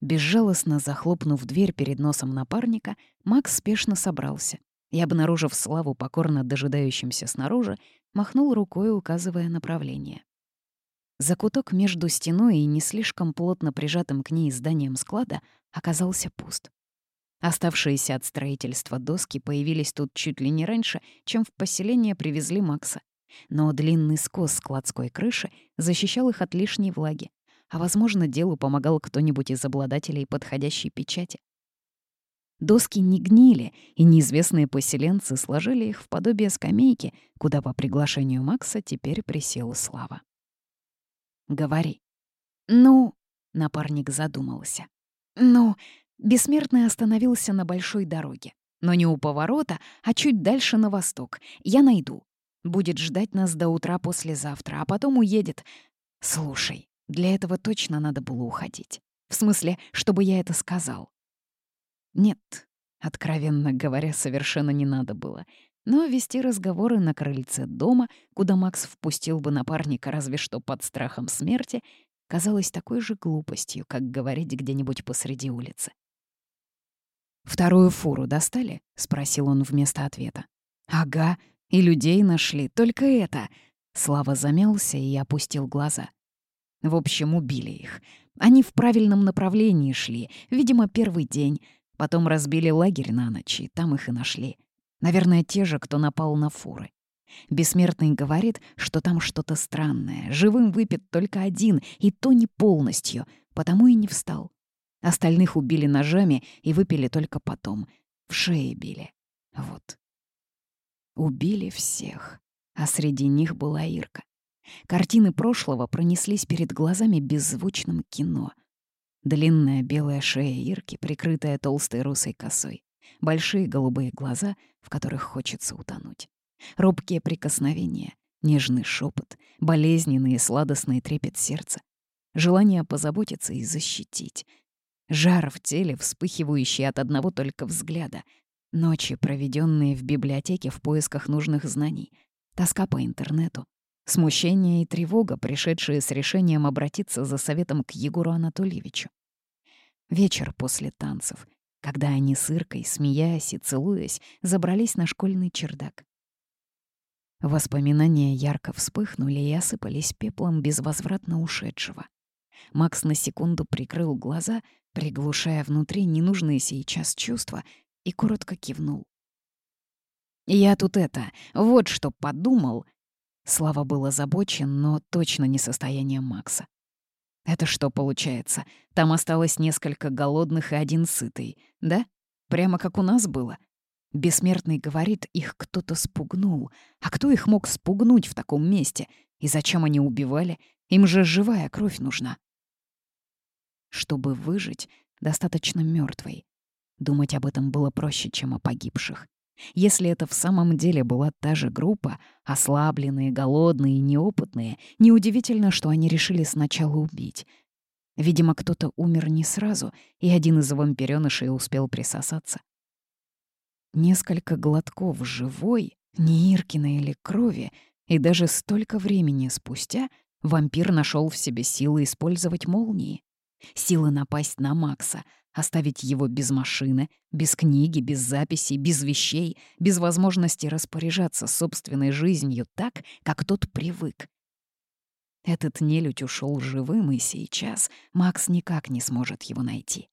[SPEAKER 1] Безжалостно захлопнув дверь перед носом напарника, Макс спешно собрался и, обнаружив Славу покорно дожидающимся снаружи, махнул рукой, указывая направление. Закуток между стеной и не слишком плотно прижатым к ней зданием склада оказался пуст. Оставшиеся от строительства доски появились тут чуть ли не раньше, чем в поселение привезли Макса. Но длинный скос складской крыши защищал их от лишней влаги, а, возможно, делу помогал кто-нибудь из обладателей подходящей печати. Доски не гнили, и неизвестные поселенцы сложили их в подобие скамейки, куда по приглашению Макса теперь присел Слава. Говори. Ну, напарник задумался. Ну, бессмертный остановился на большой дороге. Но не у поворота, а чуть дальше на восток. Я найду. Будет ждать нас до утра послезавтра, а потом уедет. Слушай, для этого точно надо было уходить. В смысле, чтобы я это сказал. Нет, откровенно говоря, совершенно не надо было. Но вести разговоры на крыльце дома, куда Макс впустил бы напарника разве что под страхом смерти, казалось такой же глупостью, как говорить где-нибудь посреди улицы. «Вторую фуру достали?» — спросил он вместо ответа. «Ага, и людей нашли, только это...» Слава замялся и опустил глаза. В общем, убили их. Они в правильном направлении шли, видимо, первый день. Потом разбили лагерь на ночь, и там их и нашли. Наверное, те же, кто напал на фуры. Бессмертный говорит, что там что-то странное. Живым выпит только один, и то не полностью, потому и не встал. Остальных убили ножами и выпили только потом. В шее били. Вот. Убили всех. А среди них была Ирка. Картины прошлого пронеслись перед глазами беззвучным кино. длинная белая шея Ирки, прикрытая толстой русой косой, большие голубые глаза, в которых хочется утонуть, робкие прикосновения, нежный шепот, болезненный и сладостный трепет сердца, желание позаботиться и защитить, жар в теле, вспыхивающий от одного только взгляда, ночи, проведенные в библиотеке в поисках нужных знаний, тоска по интернету, смущение и тревога, пришедшие с решением обратиться за советом к Егору Анатольевичу. Вечер после танцев, когда они с Иркой, смеясь и целуясь, забрались на школьный чердак. Воспоминания ярко вспыхнули и осыпались пеплом безвозвратно ушедшего. Макс на секунду прикрыл глаза, приглушая внутри ненужные сейчас чувства, и коротко кивнул. «Я тут это, вот что подумал», Слава был озабочен, но точно не состоянием Макса. Это что получается? Там осталось несколько голодных и один сытый, да? Прямо как у нас было? Бессмертный говорит, их кто-то спугнул. А кто их мог спугнуть в таком месте? И зачем они убивали? Им же живая кровь нужна. Чтобы выжить, достаточно мертвой. Думать об этом было проще, чем о погибших. Если это в самом деле была та же группа, ослабленные, голодные неопытные, неудивительно, что они решили сначала убить. Видимо, кто-то умер не сразу, и один из вампирёнышей успел присосаться. Несколько глотков живой, не Иркина или крови, и даже столько времени спустя вампир нашел в себе силы использовать молнии. Силы напасть на Макса, Оставить его без машины, без книги, без записей, без вещей, без возможности распоряжаться собственной жизнью так, как тот привык. Этот нелюдь ушел живым, и сейчас Макс никак не сможет его найти.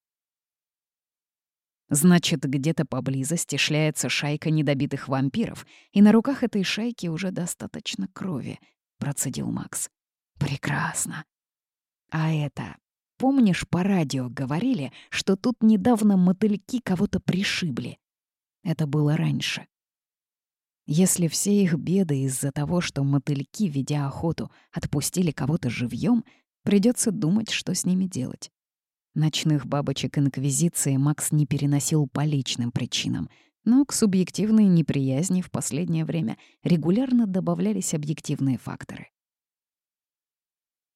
[SPEAKER 1] Значит, где-то поблизости шляется шайка недобитых вампиров, и на руках этой шайки уже достаточно крови, — процедил Макс. Прекрасно. А это Помнишь, по радио говорили, что тут недавно мотыльки кого-то пришибли? Это было раньше. Если все их беды из-за того, что мотыльки, ведя охоту, отпустили кого-то живьем, придется думать, что с ними делать. Ночных бабочек Инквизиции Макс не переносил по личным причинам, но к субъективной неприязни в последнее время регулярно добавлялись объективные факторы.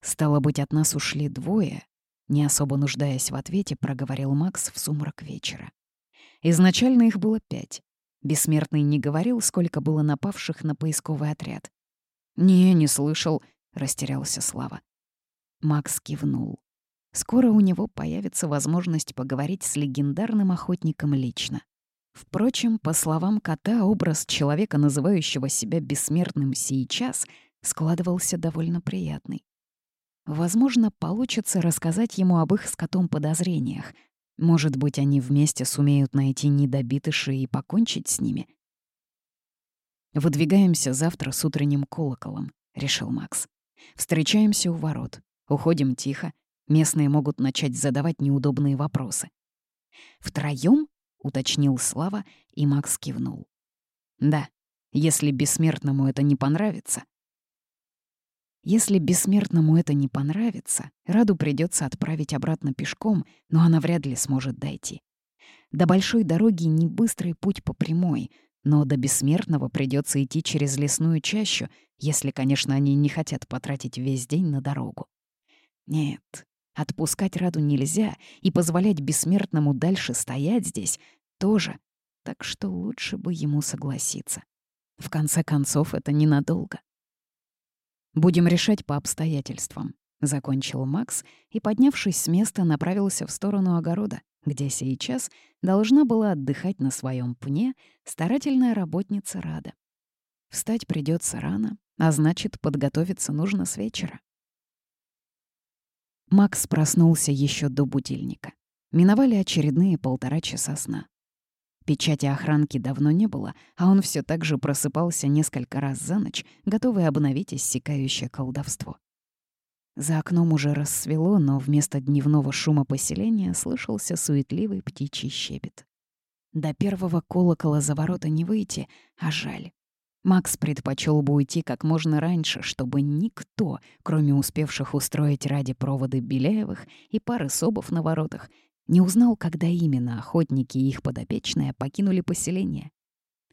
[SPEAKER 1] Стало быть, от нас ушли двое, не особо нуждаясь в ответе, проговорил Макс в сумрак вечера. Изначально их было пять. Бессмертный не говорил, сколько было напавших на поисковый отряд. «Не, не слышал», — растерялся Слава. Макс кивнул. Скоро у него появится возможность поговорить с легендарным охотником лично. Впрочем, по словам кота, образ человека, называющего себя бессмертным сейчас, складывался довольно приятный. Возможно, получится рассказать ему об их с котом подозрениях. Может быть, они вместе сумеют найти недобитыши и покончить с ними. «Выдвигаемся завтра с утренним колоколом», — решил Макс. «Встречаемся у ворот. Уходим тихо. Местные могут начать задавать неудобные вопросы». «Втроём?» — уточнил Слава, и Макс кивнул. «Да, если бессмертному это не понравится, если бессмертному это не понравится, Раду придется отправить обратно пешком, но она вряд ли сможет дойти. До большой дороги не быстрый путь по прямой, но до бессмертного придется идти через лесную чащу, если, конечно, они не хотят потратить весь день на дорогу. Нет, отпускать Раду нельзя, и позволять бессмертному дальше стоять здесь тоже, так что лучше бы ему согласиться. В конце концов, это ненадолго. Будем решать по обстоятельствам», — закончил Макс и, поднявшись с места, направился в сторону огорода, где сейчас должна была отдыхать на своем пне старательная работница Рада. Встать придется рано, а значит, подготовиться нужно с вечера. Макс проснулся еще до будильника. Миновали очередные полтора часа сна. Печати охранки давно не было, а он все так же просыпался несколько раз за ночь, готовый обновить иссякающее колдовство. За окном уже рассвело, но вместо дневного шума поселения слышался суетливый птичий щебет. До первого колокола за ворота не выйти, а жаль. Макс предпочел бы уйти как можно раньше, чтобы никто, кроме успевших устроить ради проводы Беляевых и пары собов на воротах, не узнал, когда именно охотники и их подопечные покинули поселение.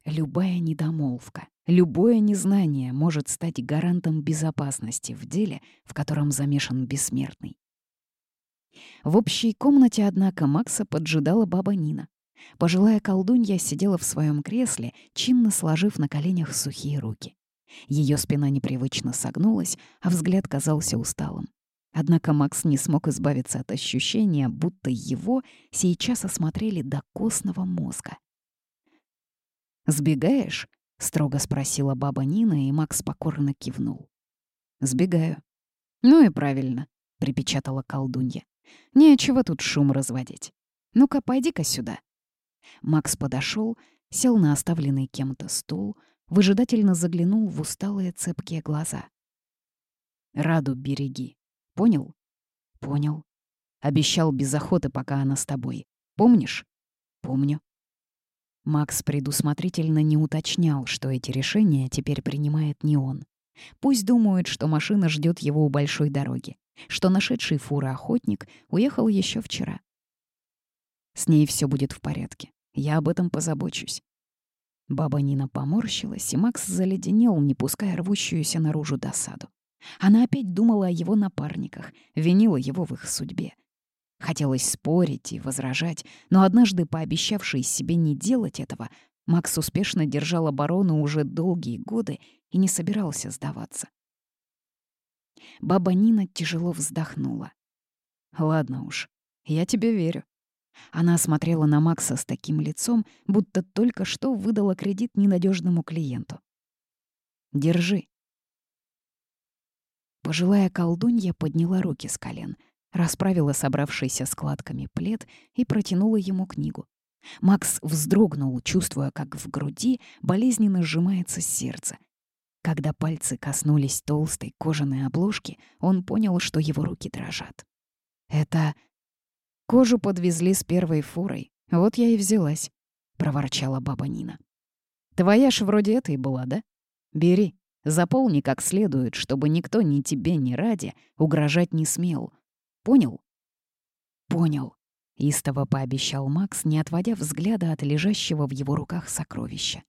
[SPEAKER 1] Любая недомолвка, любое незнание может стать гарантом безопасности в деле, в котором замешан бессмертный. В общей комнате, однако, Макса поджидала баба Нина. Пожилая колдунья сидела в своем кресле, чинно сложив на коленях сухие руки. Ее спина непривычно согнулась, а взгляд казался усталым. Однако Макс не смог избавиться от ощущения, будто его сейчас осмотрели до костного мозга. «Сбегаешь?» — строго спросила баба Нина, и Макс покорно кивнул. «Сбегаю». «Ну и правильно», — припечатала колдунья. «Нечего тут шум разводить. Ну-ка, пойди-ка сюда». Макс подошел, сел на оставленный кем-то стул, выжидательно заглянул в усталые цепкие глаза. «Раду береги. Понял?» «Понял. Обещал без охоты, пока она с тобой. Помнишь?» «Помню». Макс предусмотрительно не уточнял, что эти решения теперь принимает не он. Пусть думают, что машина ждет его у большой дороги, что нашедший фура охотник уехал еще вчера. С ней все будет в порядке. Я об этом позабочусь. Баба Нина поморщилась, и Макс заледенел, не пуская рвущуюся наружу досаду. Она опять думала о его напарниках, винила его в их судьбе. Хотелось спорить и возражать, но однажды пообещавший себе не делать этого, Макс успешно держал оборону уже долгие годы и не собирался сдаваться. Баба Нина тяжело вздохнула. «Ладно уж, я тебе верю. Она смотрела на Макса с таким лицом, будто только что выдала кредит ненадежному клиенту. «Держи». Пожилая колдунья подняла руки с колен, расправила собравшийся складками плед и протянула ему книгу. Макс вздрогнул, чувствуя, как в груди болезненно сжимается сердце. Когда пальцы коснулись толстой кожаной обложки, он понял, что его руки дрожат. Это Кожу подвезли с первой фурой. Вот я и взялась», — проворчала баба Нина. «Твоя ж вроде этой была, да? Бери, заполни как следует, чтобы никто ни тебе, ни ради угрожать не смел. Понял?» «Понял», — истово пообещал Макс, не отводя взгляда от лежащего в его руках сокровища.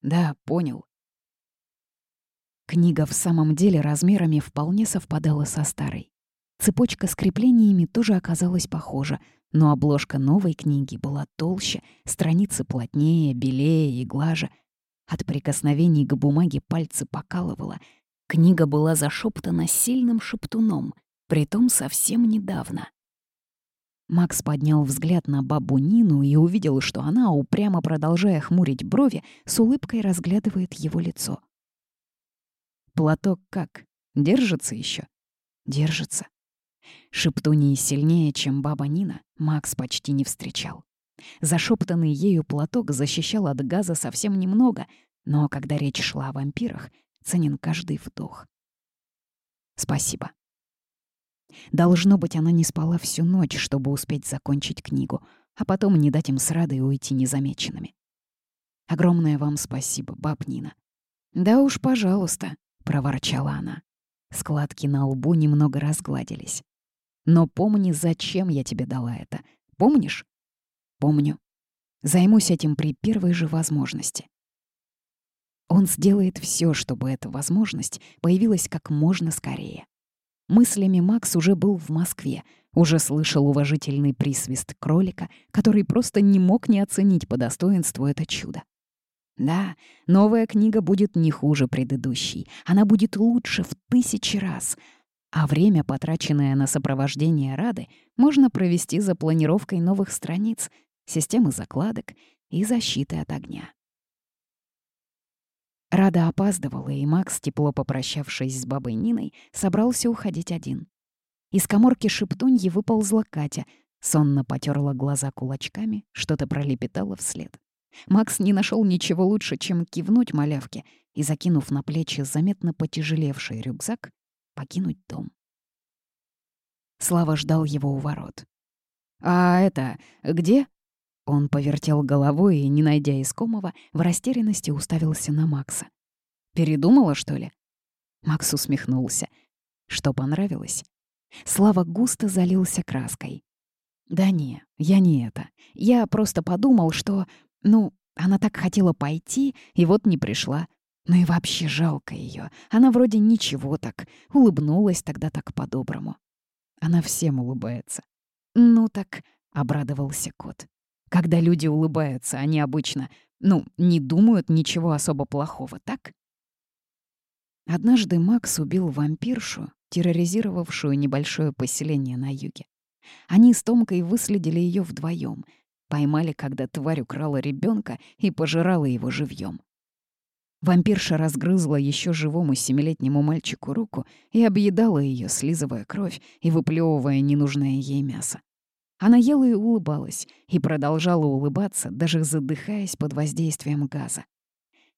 [SPEAKER 1] «Да, понял». Книга в самом деле размерами вполне совпадала со старой. Цепочка с креплениями тоже оказалась похожа, но обложка новой книги была толще, страницы плотнее, белее и глаже. От прикосновений к бумаге пальцы покалывало. Книга была зашептана сильным шептуном, притом совсем недавно. Макс поднял взгляд на бабу Нину и увидел, что она, упрямо продолжая хмурить брови, с улыбкой разглядывает его лицо. «Платок как? Держится еще? «Держится. Шептунии сильнее, чем баба Нина, Макс почти не встречал. Зашептанный ею платок защищал от газа совсем немного, но когда речь шла о вампирах, ценен каждый вдох. Спасибо. Должно быть, она не спала всю ночь, чтобы успеть закончить книгу, а потом не дать им с Радой уйти незамеченными. Огромное вам спасибо, баб Нина. Да уж, пожалуйста, проворчала она. Складки на лбу немного разгладились. Но помни, зачем я тебе дала это. Помнишь? Помню. Займусь этим при первой же возможности. Он сделает все, чтобы эта возможность появилась как можно скорее. Мыслями Макс уже был в Москве, уже слышал уважительный присвист кролика, который просто не мог не оценить по достоинству это чудо. Да, новая книга будет не хуже предыдущей. Она будет лучше в тысячи раз — а время, потраченное на сопровождение Рады, можно провести за планировкой новых страниц, системы закладок и защиты от огня. Рада опаздывала, и Макс, тепло попрощавшись с бабой Ниной, собрался уходить один. Из коморки шептуньи выползла Катя, сонно потерла глаза кулачками, что-то пролепетала вслед. Макс не нашел ничего лучше, чем кивнуть малявке и, закинув на плечи заметно потяжелевший рюкзак, покинуть дом. Слава ждал его у ворот. «А это где?» Он повертел головой и, не найдя искомого, в растерянности уставился на Макса. Передумала, что ли?» Макс усмехнулся. «Что понравилось?» Слава густо залился краской. «Да не, я не это. Я просто подумал, что... Ну, она так хотела пойти, и вот не пришла. Ну и вообще жалко ее. Она вроде ничего так. Улыбнулась тогда так по-доброму. Она всем улыбается. «Ну так», — обрадовался кот. «Когда люди улыбаются, они обычно, ну, не думают ничего особо плохого, так?» Однажды Макс убил вампиршу, терроризировавшую небольшое поселение на юге. Они с Томкой выследили ее вдвоем, поймали, когда тварь украла ребенка и пожирала его живьем. Вампирша разгрызла еще живому семилетнему мальчику руку и объедала ее, слизывая кровь и выплевывая ненужное ей мясо. Она ела и улыбалась, и продолжала улыбаться, даже задыхаясь под воздействием газа.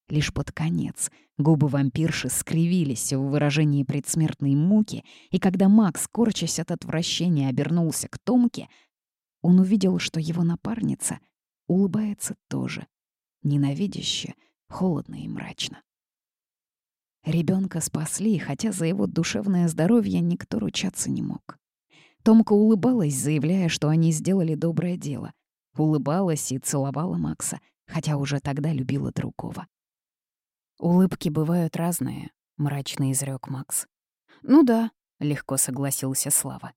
[SPEAKER 1] Лишь под конец губы вампирши скривились в выражении предсмертной муки, и когда Макс, корчась от отвращения, обернулся к Томке, он увидел, что его напарница улыбается тоже, ненавидяще, холодно и мрачно. Ребенка спасли, хотя за его душевное здоровье никто ручаться не мог. Томка улыбалась, заявляя, что они сделали доброе дело. Улыбалась и целовала Макса, хотя уже тогда любила другого. «Улыбки бывают разные», — мрачно изрек Макс. «Ну да», — легко согласился Слава.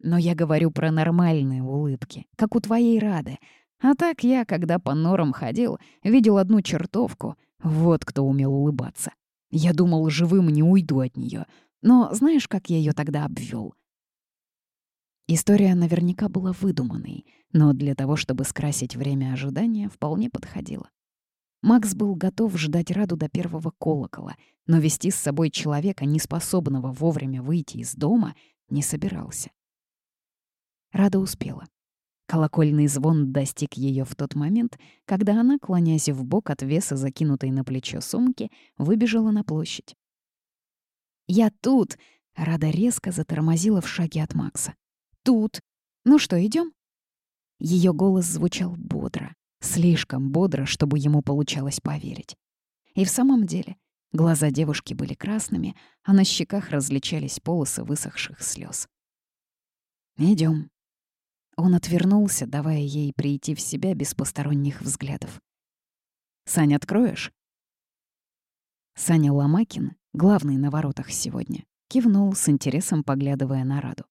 [SPEAKER 1] «Но я говорю про нормальные улыбки, как у твоей Рады, а так я, когда по норам ходил, видел одну чертовку. Вот кто умел улыбаться. Я думал, живым не уйду от нее. Но знаешь, как я ее тогда обвел? История наверняка была выдуманной, но для того, чтобы скрасить время ожидания, вполне подходила. Макс был готов ждать Раду до первого колокола, но вести с собой человека, неспособного вовремя выйти из дома, не собирался. Рада успела. Колокольный звон достиг ее в тот момент, когда она, клонясь в бок от веса закинутой на плечо сумки, выбежала на площадь. «Я тут!» — Рада резко затормозила в шаге от Макса. «Тут! Ну что, идем? Ее голос звучал бодро, слишком бодро, чтобы ему получалось поверить. И в самом деле глаза девушки были красными, а на щеках различались полосы высохших слез. Идем, он отвернулся, давая ей прийти в себя без посторонних взглядов. «Сань, откроешь?» Саня Ломакин, главный на воротах сегодня, кивнул с интересом, поглядывая на Раду.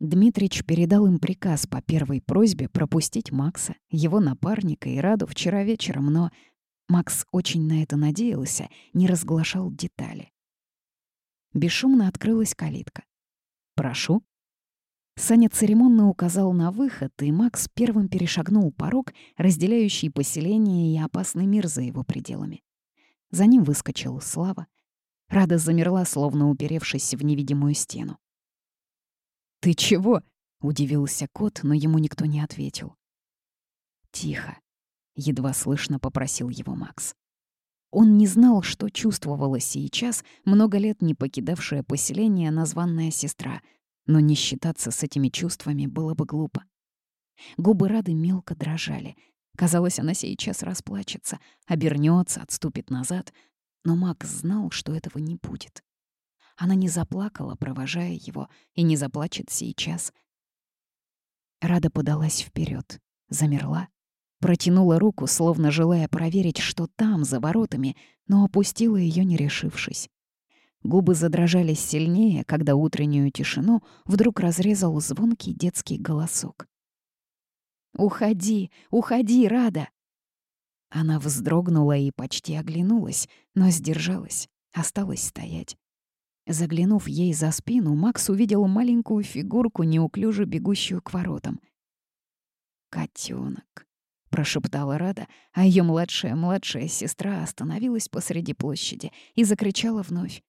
[SPEAKER 1] Дмитрич передал им приказ по первой просьбе пропустить Макса, его напарника и Раду вчера вечером, но Макс очень на это надеялся, не разглашал детали. Бесшумно открылась калитка. «Прошу», Саня церемонно указал на выход, и Макс первым перешагнул порог, разделяющий поселение и опасный мир за его пределами. За ним выскочил Слава. Рада замерла, словно уперевшись в невидимую стену. «Ты чего?» — удивился кот, но ему никто не ответил. «Тихо», — едва слышно попросил его Макс. Он не знал, что чувствовала сейчас много лет не покидавшая поселение названная сестра — но не считаться с этими чувствами было бы глупо. Губы Рады мелко дрожали. Казалось, она сейчас расплачется, обернется, отступит назад. Но Макс знал, что этого не будет. Она не заплакала, провожая его, и не заплачет сейчас. Рада подалась вперед, замерла, протянула руку, словно желая проверить, что там, за воротами, но опустила ее, не решившись. Губы задрожали сильнее, когда утреннюю тишину вдруг разрезал звонкий детский голосок. «Уходи, уходи, Рада!» Она вздрогнула и почти оглянулась, но сдержалась, осталась стоять. Заглянув ей за спину, Макс увидел маленькую фигурку, неуклюже бегущую к воротам. «Котёнок», — прошептала Рада, а ее младшая-младшая сестра остановилась посреди площади и закричала вновь.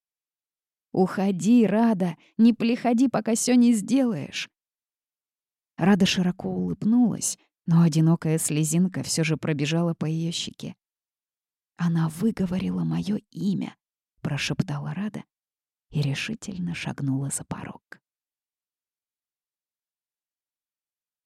[SPEAKER 1] «Уходи, Рада, не приходи, пока все не сделаешь». Рада широко улыбнулась, но одинокая слезинка все же пробежала по ее щеке. «Она выговорила мое имя», — прошептала Рада и решительно шагнула за порог.